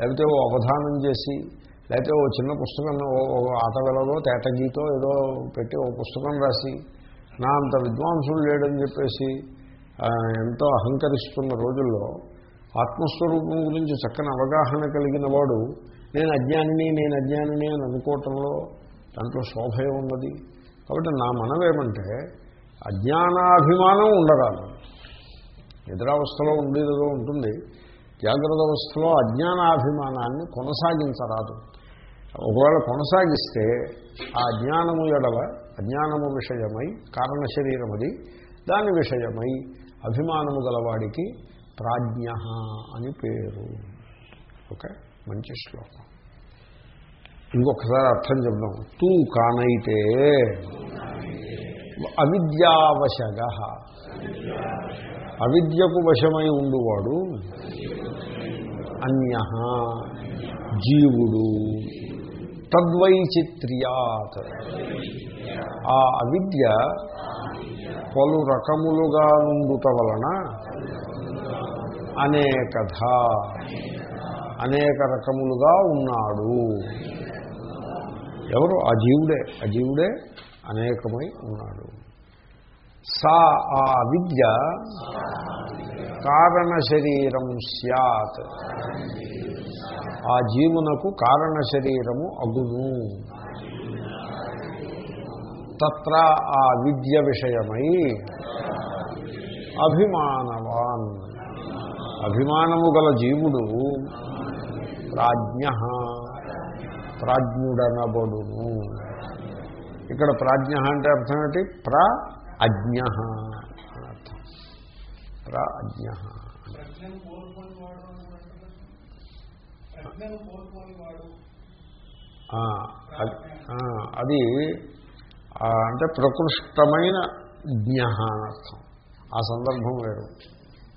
లేకపోతే ఓ అవధానం చేసి లేకపోతే ఓ చిన్న పుస్తకం ఓ ఓ తేటగీతో ఏదో పెట్టి ఓ పుస్తకం రాసి నా అంత విద్వాంసులు లేడని చెప్పేసి ఎంతో అహంకరిస్తున్న రోజుల్లో ఆత్మస్వరూపం గురించి చక్కని అవగాహన కలిగిన వాడు నేను అజ్ఞానిని నేను అజ్ఞానిని అని అనుకోవటంలో దాంట్లో శోభే ఉన్నది. కాబట్టి నా మనవేమంటే అజ్ఞానాభిమానం ఉండరాదు. నిద్రావస్థలో ఉండేదో ఉంటుంది. జాగ్రత్త అవస్థలో అజ్ఞానాభిమానాన్ని కొనసాగించరాదు. ఒకవేళ కొనసాగిస్తే ఆ అజ్ఞానము ఎడల అజ్ఞానము విషయమై కారణ శరీరం అది దాని విషయమై అభిమానము గలవాడికి ప్రాజ్ఞ అని పేరు. ఓకే మంచి శ్లోకం. ఇంకొకసారి అర్థం చెప్దాం తూ కానైతే అవిద్యావశగ. అవిద్యకు వశమై ఉండువాడు అన్య జీవుడు. తద్వైచిత్ర్యాత్. ఆ అవిద్య పలు రకములుగా నుండుట వలన అనేకథ అనేక రకములుగా ఉన్నాడు. ఎవరు? ఆ జీవుడే. ఆ జీవుడే అనేకమై ఉన్నాడు. సా ఆ విద్య కారణ శరీరం సత్ ఆ జీవునకు కారణ శరీరము అగును. తత్ర ఆ విద్య విషయమై అభిమానవాన్. అభిమానము గల జీవుడు ప్రాజ్ఞ ప్రాజ్ఞుడనబడును. ఇక్కడ ప్రాజ్ఞ అంటే అర్థం ఏంటి? ప్ర అజ్ఞ అర్థం. ప్ర అజ్ఞ. అది- అంటే ప్రకృష్టమైన జ్ఞ అని అర్థం. ఆ సందర్భం వేరు.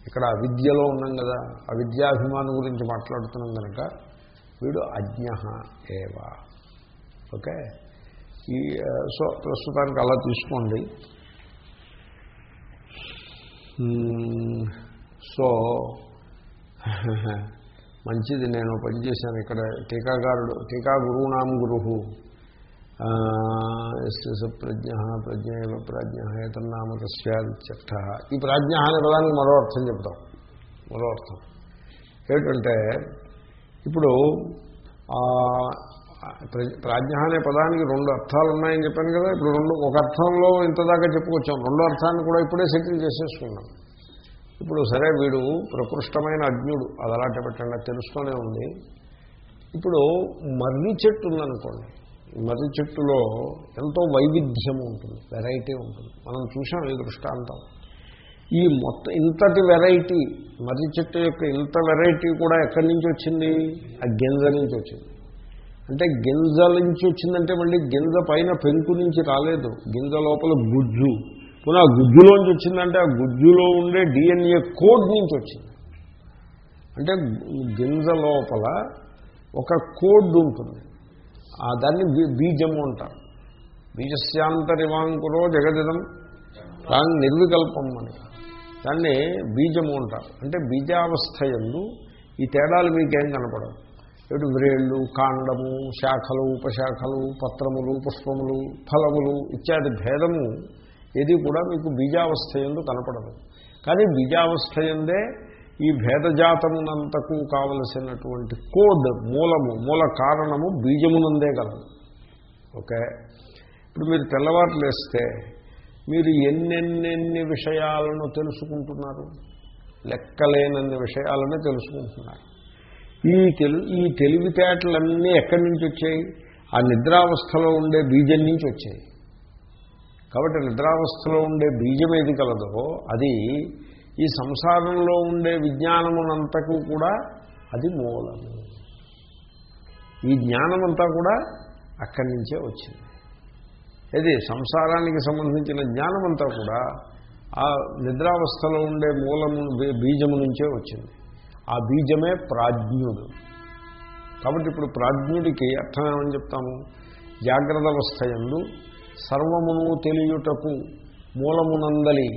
ఇక్కడ అవిద్యలో ఉన్నాం కదా అవిద్యాభిమానం గురించి మాట్లాడుతున్నాం కనుక వీడు అజ్ఞ ఏవా. ఓకే? ఈ సో ప్రస్తుతానికి అలా తీసుకోండి. సో మంచిది నేను పనిచేశాను ఇక్కడ. టీకాగారుడు టీకా గురువునాం గురు ఎస్ ప్రజ్ఞ ప్రజ్ఞ ఏవ ప్రాజ్ఞ ఏతన్నామ తస్యాదిత్యర్థ ఈ ప్రాజ్ఞ అనే పదానికి మరో అర్థం చెప్తాం. మరో అర్థం. ఏంటంటే ఇప్పుడు ప్రాజ్ఞ అనే పదానికి రెండు అర్థాలు ఉన్నాయని చెప్పాను కదా. ఇప్పుడు రెండు ఒక అర్థంలో ఇంతదాకా చెప్పుకొచ్చాం. రెండో అర్థాన్ని కూడా ఇప్పుడే సెటిల్ చేసేసుకున్నాం. ఇప్పుడు సరే వీడు ప్రకృష్టమైన అజ్ఞుడు. అది అలాంటి పెట్టండి తెలుస్తూనే ఉంది. ఇప్పుడు మర్రి చెట్టు ఉందనుకోండి. ఈ మర్రి చెట్టులో ఎంతో వైవిధ్యం ఉంటుంది వెరైటీ ఉంటుంది. మనం చూసాం ఈ దృష్టాంతం. ఈ మొత్తం ఇంతటి వెరైటీ మర్రి చెట్టు యొక్క ఇంత వెరైటీ కూడా ఎక్కడి నుంచి వచ్చింది? ఆ గింజ నుంచి వచ్చింది. అంటే గింజ నుంచి వచ్చిందంటే మళ్ళీ గింజ పైన పెంకు నుంచి రాలేదు. గింజ లోపల గుజ్జు. పునః ఆ గుజ్జులోంచి వచ్చిందంటే ఆ గుజ్జులో ఉండే డిఎన్ఏ కోడ్ నుంచి వచ్చింది. అంటే గింజ లోపల ఒక కోడ్ ఉంటుంది. ఆ దాన్ని బీజము అంటారు. బీజస్యాంతరివాంకురో జగదిదం. దాన్ని నిర్వికల్పం అని. దాన్ని బీజము అంటారు. అంటే బీజావస్థ ఎందు ఈ తేడాలు మీకేం కనపడవు. ఇటు వ్రేళ్ళు కాండము శాఖలు ఉపశాఖలు పత్రములు పుష్పములు ఫలములు ఇత్యాది భేదము ఏది కూడా మీకు బీజావస్థ ఎందు కనపడదు. కానీ బీజావస్థ ఎందే ఈ భేదజాతమునంతకు కావలసినటువంటి కోడ్ మూలము మూల కారణము బీజమునందే గలదు ఓకే? ఇప్పుడు మీరు తెల్లవారులేస్తే మీరు ఎన్నెన్నెన్ని విషయాలను తెలుసుకుంటున్నారు? లెక్కలేనన్ని విషయాలను తెలుసుకుంటున్నారు. ఈ తెలు ఈ తెలివితేటలన్నీ ఎక్కడి నుంచి వచ్చాయి? ఆ నిద్రావస్థలో ఉండే బీజం నుంచి వచ్చాయి. కాబట్టి నిద్రావస్థలో ఉండే బీజం ఏది కలదో అది ఈ సంసారంలో ఉండే విజ్ఞానమునంతకు కూడా అది మూలము. ఈ జ్ఞానమంతా కూడా అక్కడి నుంచే వచ్చింది. ఇది సంసారానికి సంబంధించిన జ్ఞానమంతా కూడా ఆ నిద్రావస్థలో ఉండే మూలము బీజము నుంచే వచ్చింది. ఆ బీజమే ప్రాజ్ఞుడు. కాబట్టి ఇప్పుడు ప్రాజ్ఞుడికి అర్థం ఏమని చెప్తాము? జాగ్రత్త అవస్థ ఎందు సర్వమును తెలియుటకు మూలమునందలి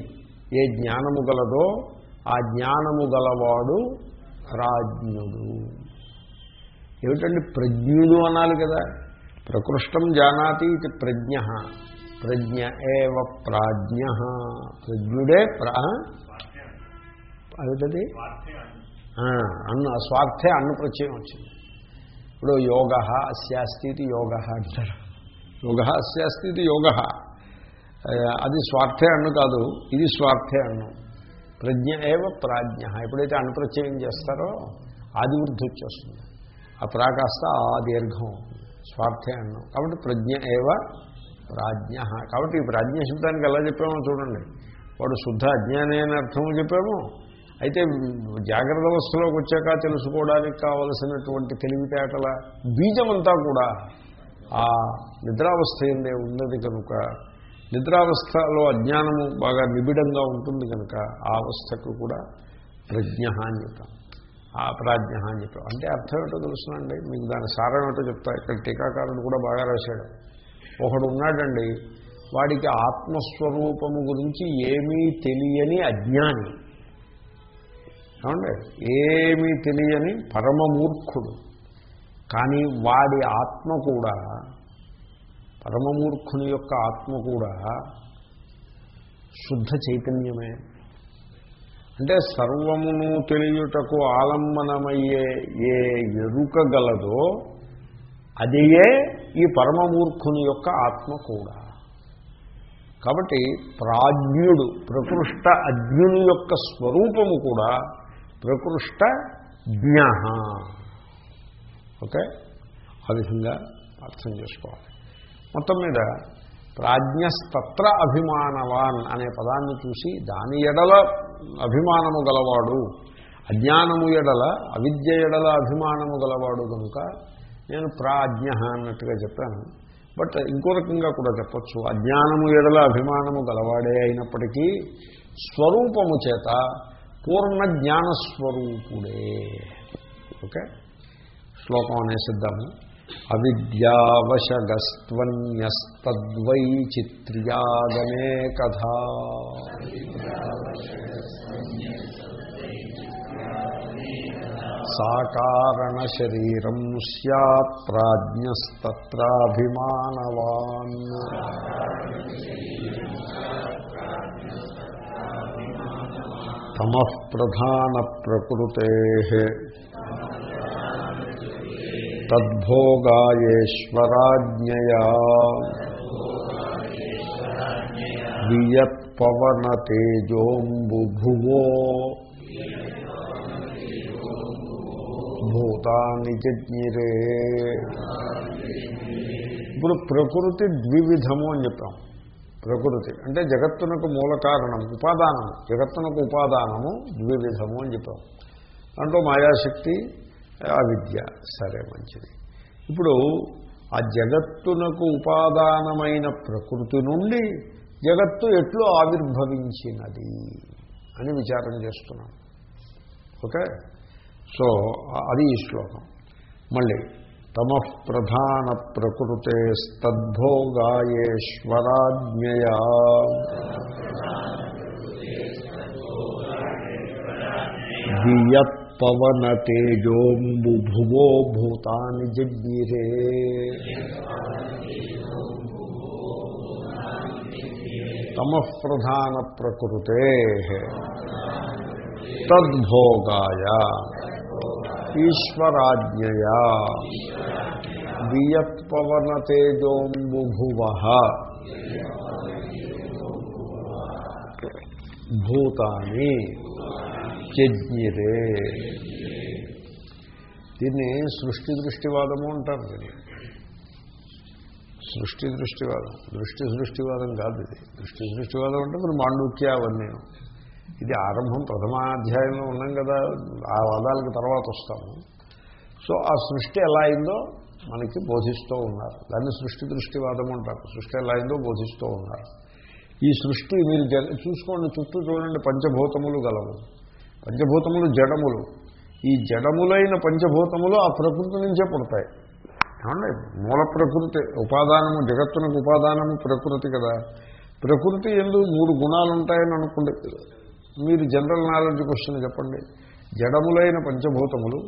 ఏ జ్ఞానము గలదో ఆ జ్ఞానము గలవాడు ప్రాజ్ఞుడు ఏమిటండి ప్రజ్ఞుడు అనాలి కదా? ప్రకృష్టం జానాతి ఇది ప్రజ్ఞ. ప్రజ్ఞ ఏవ ప్రాజ్ఞ. ప్రజ్ఞుడే ప్రా అదేంటది? ఆ, అన్న స్వార్థే అన్న ప్రత్యయం వచ్చింది. ఇప్పుడు యోగ అస్యాస్తి యోగ అంటారు. యోగ అస్యాస్తి యోగ. అది స్వార్థే అన్ను కాదు ఇది స్వార్థే అన్ను. ప్రజ్ఞ ఏవ ప్రాజ్ఞ. ఎప్పుడైతే అన్నప్రత్యయం చేస్తారో ఆది వృద్ధి వచ్చేస్తుంది. ఆ ప్రాకాస్త ఆ దీర్ఘం స్వార్థే అన్నం. కాబట్టి ప్రజ్ఞ ఏవ ప్రాజ్ఞ. కాబట్టి ఈ ప్రాజ్ఞ శబ్దానికి ఎలా చెప్పామో చూడండి. వాడు శుద్ధ అజ్ఞానే అని చెప్పాము. అయితే జాగ్రత్త అవస్థలోకి వచ్చాక తెలుసుకోవడానికి కావలసినటువంటి తెలివితేటల బీజమంతా కూడా ఆ నిద్రావస్థ ఏందే ఉన్నది కనుక నిద్రావస్థలో అజ్ఞానము బాగా నిబిడంగా ఉంటుంది కనుక ఆ అవస్థకు కూడా ప్రజ్ఞ ఆ ప్రాజ్ఞ అంటే అర్థం ఏంటో తెలుసునండి? మీకు దాని సారం ఏంటో చెప్తా. ఇక్కడ టీకాకారుడు కూడా బాగా రాశాడు. ఒకడు ఉన్నాడండి వాడికి ఆత్మస్వరూపము గురించి ఏమీ తెలియని అజ్ఞాని. ఏమండి? ఏమీ తెలియని పరమమూర్ఖుడు. కానీ వాడి ఆత్మ కూడా పరమమూర్ఖుని యొక్క ఆత్మ కూడా శుద్ధ చైతన్యమే. అంటే సర్వమును తెలియుటకు ఆలంబనమయ్యే ఏ ఎరుక గలదో అదియే ఈ పరమమూర్ఖుని యొక్క ఆత్మ కూడా. కాబట్టి ప్రాజ్ఞుడు ప్రకృష్ట అజ్ఞుని యొక్క స్వరూపము కూడా ప్రకృష్ట జ్ఞ ఓకే? ఆ విధంగా అర్థం చేసుకోవాలి. మొత్తం మీద ప్రాజ్ఞస్తత్ర అభిమానవాన్ అనే పదాన్ని చూసి దాని ఎడల అభిమానము గలవాడు అజ్ఞానము ఎడల అవిద్య ఎడల అభిమానము గలవాడు కనుక నేను ప్రాజ్ఞ అన్నట్టుగా చెప్పాను. బట్ ఇంకో రకంగా కూడా చెప్పచ్చు. అజ్ఞానము ఎడల అభిమానము గలవాడే అయినప్పటికీ స్వరూపము చేత పూర్ణ జ్ఞానస్వరూపుడే. ఓకే? శ్లోకం అనేసిద్దాము అవిద్యావశగస్త్వన్యస్తద్వై చిత్ర్యాగమే కథా. సాకారణ శరీరం సత్ ప్రాజ్ఞస్తత్రాభిమానవాన్. తమ ప్రధాన ప్రకృతే తద్భోగాయేశ్వరాజ్ఞయా వియత్పవనతేజోంబుభువో భూతాని జజ్ఞిరే ఇప్పుడు ప్రకృతి ద్వివిధము అని చెప్పాం ప్రకృతి. అంటే జగత్తునకు మూల కారణం ఉపాదానము జగత్తునకు ఉపాదానము ద్వివిధము అని చెప్పాం. దాంట్లో మాయాశక్తి అవిద్య సరే మంచిది. ఇప్పుడు ఆ జగత్తునకు ఉపాదానమైన ప్రకృతి నుండి జగత్తు ఎట్లు ఆవిర్భవించినది అని విచారం చేస్తున్నాం. ఓకే? సో అది ఈ శ్లోకం. మళ్ళీ తమ ప్రధాన ప్రకృతే తద్భోగాయేశ్వరాజ్ఞయా దియత్పవనతేజోంబుభువో భూతాని జగ్గిరే. తమ ప్రధాన ప్రకృతే తద్భోగాయ. ఈశ్వరాజ్ఞయా. వియత్పవనతేజోంబుభువ. భూతాని జజ్ఞిరే దీన్ని సృష్టి దృష్టివాదము అంటారు దీన్ని. సృష్టి దృష్టివాదం. దృష్టి సృష్టివాదం కాదు ఇది. దృష్టి సృష్టివాదం అంటే మరి మాండూక్యావన్నీ ఇది ఆరంభం ప్రథమాధ్యాయంలో ఉన్నాం కదా ఆ వాదాలకు తర్వాత వస్తాము. సో ఆ సృష్టి ఎలా అయిందో మనకి బోధిస్తూ ఉన్నారు. దాన్ని సృష్టి దృష్టివాదం అంటారు. సృష్టి ఎలా అయిందో బోధిస్తూ ఉన్నారు. ఈ సృష్టి మీరు జ చూసుకోండి చుట్టూ చూడండి పంచభూతములు గలవు. పంచభూతములు జడములు. ఈ జడములైన పంచభూతములు ఆ ప్రకృతి నుంచే పుడతాయి. ఏమండి? మూల ప్రకృతి ఉపాదానము జగత్తునకు ఉపాదానము ప్రకృతి కదా. ప్రకృతి ఎందు మూడు గుణాలు ఉంటాయని అనుకోండి. మీరు జనరల్ నాలెడ్జ్ క్వశ్చన్ చెప్పండి. జడములైన పంచభూతములు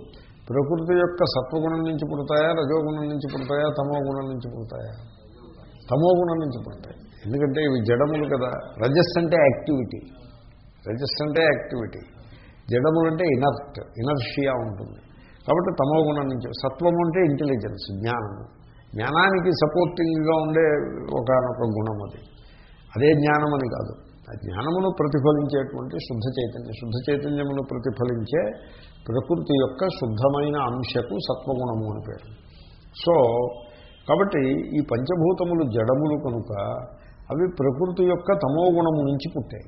ప్రకృతి యొక్క సత్వగుణం నుంచి పుడతాయా రజోగుణం నుంచి పుడతాయా తమో గుణం నుంచి పుడతాయా? తమో గుణం నుంచి పుడతాయి. ఎందుకంటే ఇవి జడములు కదా. రజస్ అంటే యాక్టివిటీ రజస్ అంటే యాక్టివిటీ జడములు అంటే ఇనర్ట్ ఇనర్షియా ఉంటుంది. కాబట్టి తమో గుణం నుంచి సత్వము అంటే ఇంటెలిజెన్స్ జ్ఞానము జ్ఞానానికి సపోర్టింగ్గా ఉండే ఒకనొక గుణం అది. అదే జ్ఞానం అని కాదు. ఆ జ్ఞానమును ప్రతిఫలించేటువంటి శుద్ధ చైతన్యం. శుద్ధ చైతన్యమును ప్రతిఫలించే ప్రకృతి యొక్క శుద్ధమైన అంశకు సత్వగుణము అని పేరు. సో కాబట్టి ఈ పంచభూతములు జడములు కనుక అవి ప్రకృతి యొక్క తమో గుణము నుంచి పుట్టాయి.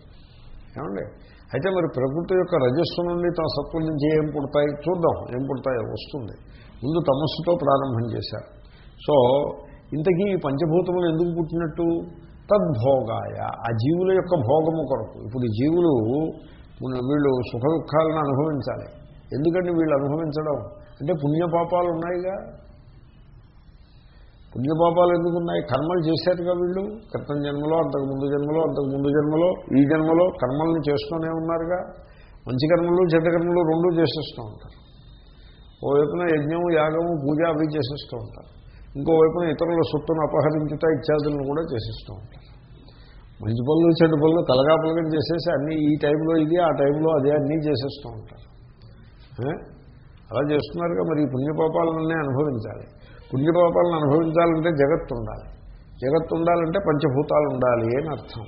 ఏమండి? అయితే మరి ప్రకృతి యొక్క రజస్సు నుండి తమ సత్వం నుంచి ఏం పుడతాయి? చూద్దాం ఏం పుడతాయో వస్తుంది. ముందు తమస్సుతో ప్రారంభం చేశారు. సో ఇంతకీ ఈ పంచభూతములు ఎందుకు పుట్టినట్టు? తద్భోగాయ ఆ జీవుల యొక్క భోగము కొరకు. ఇప్పుడు జీవులు వీళ్ళు సుఖ దుఃఖాలను అనుభవించాలి. ఎందుకంటే వీళ్ళు అనుభవించడం? అంటే పుణ్యపాపాలు ఉన్నాయిగా? పుణ్యపాపాలు ఎందుకున్నాయి? కర్మలు చేశారుగా వీళ్ళు? క్రితం జన్మలో అంతకు ముందు జన్మలో అంతకు ముందు జన్మలో ఈ జన్మలో కర్మల్ని చేస్తూనే ఉన్నారుగా? మంచి కర్మలు చెడ్డ కర్మలు రెండూ చేసేస్తూ ఉంటారు. ఓవైపున యజ్ఞము యాగము పూజ అవి చేసేస్తూ ఉంటారు. ఇంకోవైపున ఇతరుల సొత్తును అపహరించుట ఇత్యాదులను కూడా చేసిస్తూ ఉంటారు మంచి పనులు చెడు పనులు కలగాపలకం చేసేసి అన్నీ ఈ టైంలో ఇది ఆ టైంలో అదే అన్నీ చేసేస్తూ ఉంటారు. అలా చేస్తున్నారుగా మరి ఈ పుణ్యపాపాలన్నీ అనుభవించాలి. పుణ్యపాపాలను అనుభవించాలంటే జగత్తు ఉండాలి. జగత్తు ఉండాలంటే పంచభూతాలు ఉండాలి అని అర్థం.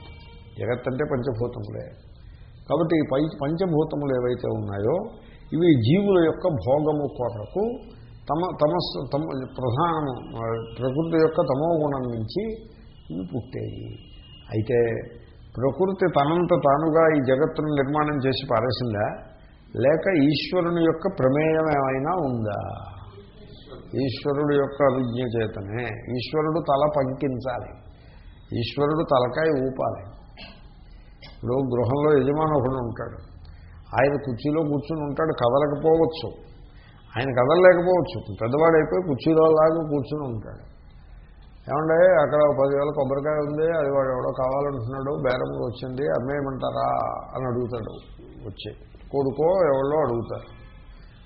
జగత్ అంటే పంచభూతములే. కాబట్టి ఈ పై పంచభూతములు ఏవైతే ఉన్నాయో ఇవి జీవుల యొక్క భోగము కొరకు తమ తమ తమ ప్రధానము ప్రకృతి యొక్క తమో గుణం నుంచి ఇవి పుట్టేవి అయితే ప్రకృతి తనంత తానుగా ఈ జగత్తును నిర్మాణం చేసి పారేసిందా? లేక ఈశ్వరుని యొక్క ప్రమేయం ఏమైనా ఉందా? ఈశ్వరుడు యొక్క అవిజ్ఞ చేతనే ఈశ్వరుడు తల పంకించాలి. ఈశ్వరుడు తలకాయ ఊపాలి. ఇప్పుడు గృహంలో యజమాని ఒకడు ఉంటాడు. ఆయన కుర్చీలో కూర్చుని ఉంటాడు కదలకపోవచ్చు. ఆయన కదలలేకపోవచ్చు. పెద్దవాడైపోయి కుర్చీలో లాగా కూర్చుని ఉంటాడు. ఏమంటే అక్కడ పదివేల కొబ్బరికాయ ఉంది అది వాడు ఎవడో కావాలంటున్నాడు బేరం వచ్చింది అమ్మేయమంటారా అని అడుగుతాడు వచ్చి. కొడుకో ఎవరో అడుగుతారు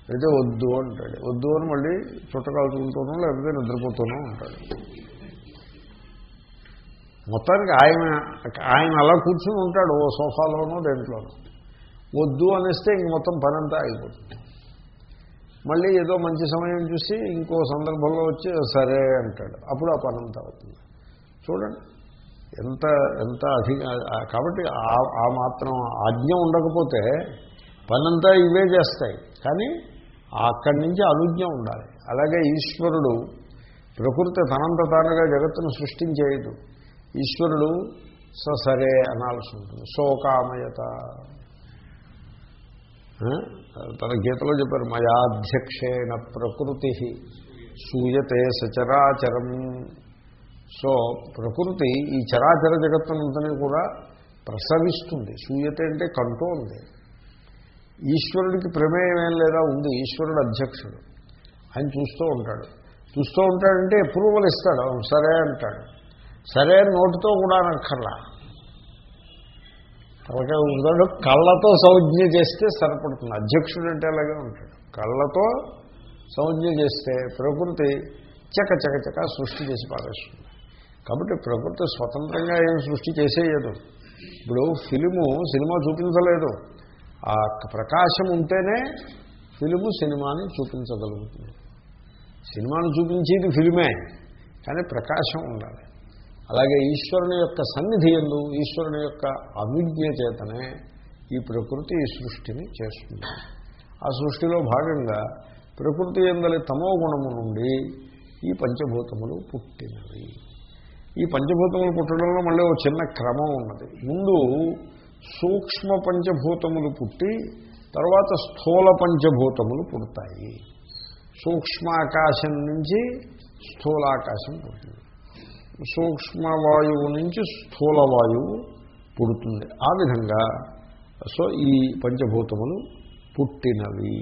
అయితే వద్దు అంటాడు. వద్దు అని మళ్ళీ చుట్టకాల్చుకుంటూనో లేకపోతే నిద్రపోతూనో ఉంటాడు. మొత్తానికి ఆయన ఆయన అలా కూర్చుని ఉంటాడు ఓ సోఫాలోనో దేంట్లోనో. వద్దు అనేస్తే ఇంక మొత్తం పనంతా అయిపోతుంది. మళ్ళీ ఏదో మంచి సమయం చూసి ఇంకో సందర్భంలో వచ్చి సరే అంటాడు. అప్పుడు ఆ పనంతా అవుతుంది. చూడండి. ఎంత ఎంత అధిక కాబట్టి ఆ మాత్రం ఆజ్ఞ ఉండకపోతే పనంతా ఇవే చేస్తాయి. కానీ అక్కడి నుంచి అనుజ్ఞ ఉండాలి. అలాగే ఈశ్వరుడు ప్రకృతి తనంత తానుగా జగత్తును సృష్టించేయదు. ఈశ్వరుడు స సరే అనాల్సి ఉంటుంది. శోకామయత తన గీతలో చెప్పారు మయాధ్యక్షేణ ప్రకృతి సూయతే సచరాచరం సో ప్రకృతి ఈ చరాచర జగత్తునంతని కూడా ప్రసవిస్తుంది. సూయత అంటే కంటూ ఉంది. ఈశ్వరుడికి ప్రమేయం ఏం లేదా? ఉంది. ఈశ్వరుడు అధ్యక్షుడు. ఆయన చూస్తూ ఉంటాడు. చూస్తూ ఉంటాడంటే అప్రూవల్ ఇస్తాడు. సరే అంటాడు. సరే అని నోటితో కూడా అనక్కర్లా. తలకాయ ఉందాడు కళ్ళతో సంజ్ఞ చేస్తే సరిపడుతుంది. అధ్యక్షుడు అంటే అలాగే ఉంటాడు. కళ్ళతో సంజ్ఞ చేస్తే ప్రకృతి చక చక చక సృష్టి చేసి పారేస్తుంది. కాబట్టి ప్రకృతి స్వతంత్రంగా ఏం సృష్టి చేసేయదు. ఇప్పుడు ఫిలిము సినిమా చూపించలేదు. ఆ ప్రకాశం ఉంటేనే ఫిలిము సినిమాని చూపించగలుగుతుంది. సినిమాను చూపించేది ఫిలిమే కానీ ప్రకాశం ఉండాలి. అలాగే ఈశ్వరుని యొక్క సన్నిధి ఎందు ఈశ్వరుని యొక్క అవిజ్ఞ చేతనే ఈ ప్రకృతి ఈ సృష్టిని చేస్తుంది. ఆ సృష్టిలో భాగంగా ప్రకృతి ఎందలి తమో గుణము నుండి ఈ పంచభూతములు పుట్టినవి. ఈ పంచభూతములు పుట్టడంలో మళ్ళీ ఒక చిన్న క్రమం ఉన్నది. ముందు సూక్ష్మ పంచభూతములు పుట్టి తర్వాత స్థూల పంచభూతములు పుడతాయి. సూక్ష్మాకాశం నుంచి స్థూలాకాశం పుట్టింది. సూక్ష్మవాయువు నుంచి స్థూల వాయువు పుడుతుంది. ఆ విధంగా సో ఈ పంచభూతములు పుట్టినవి.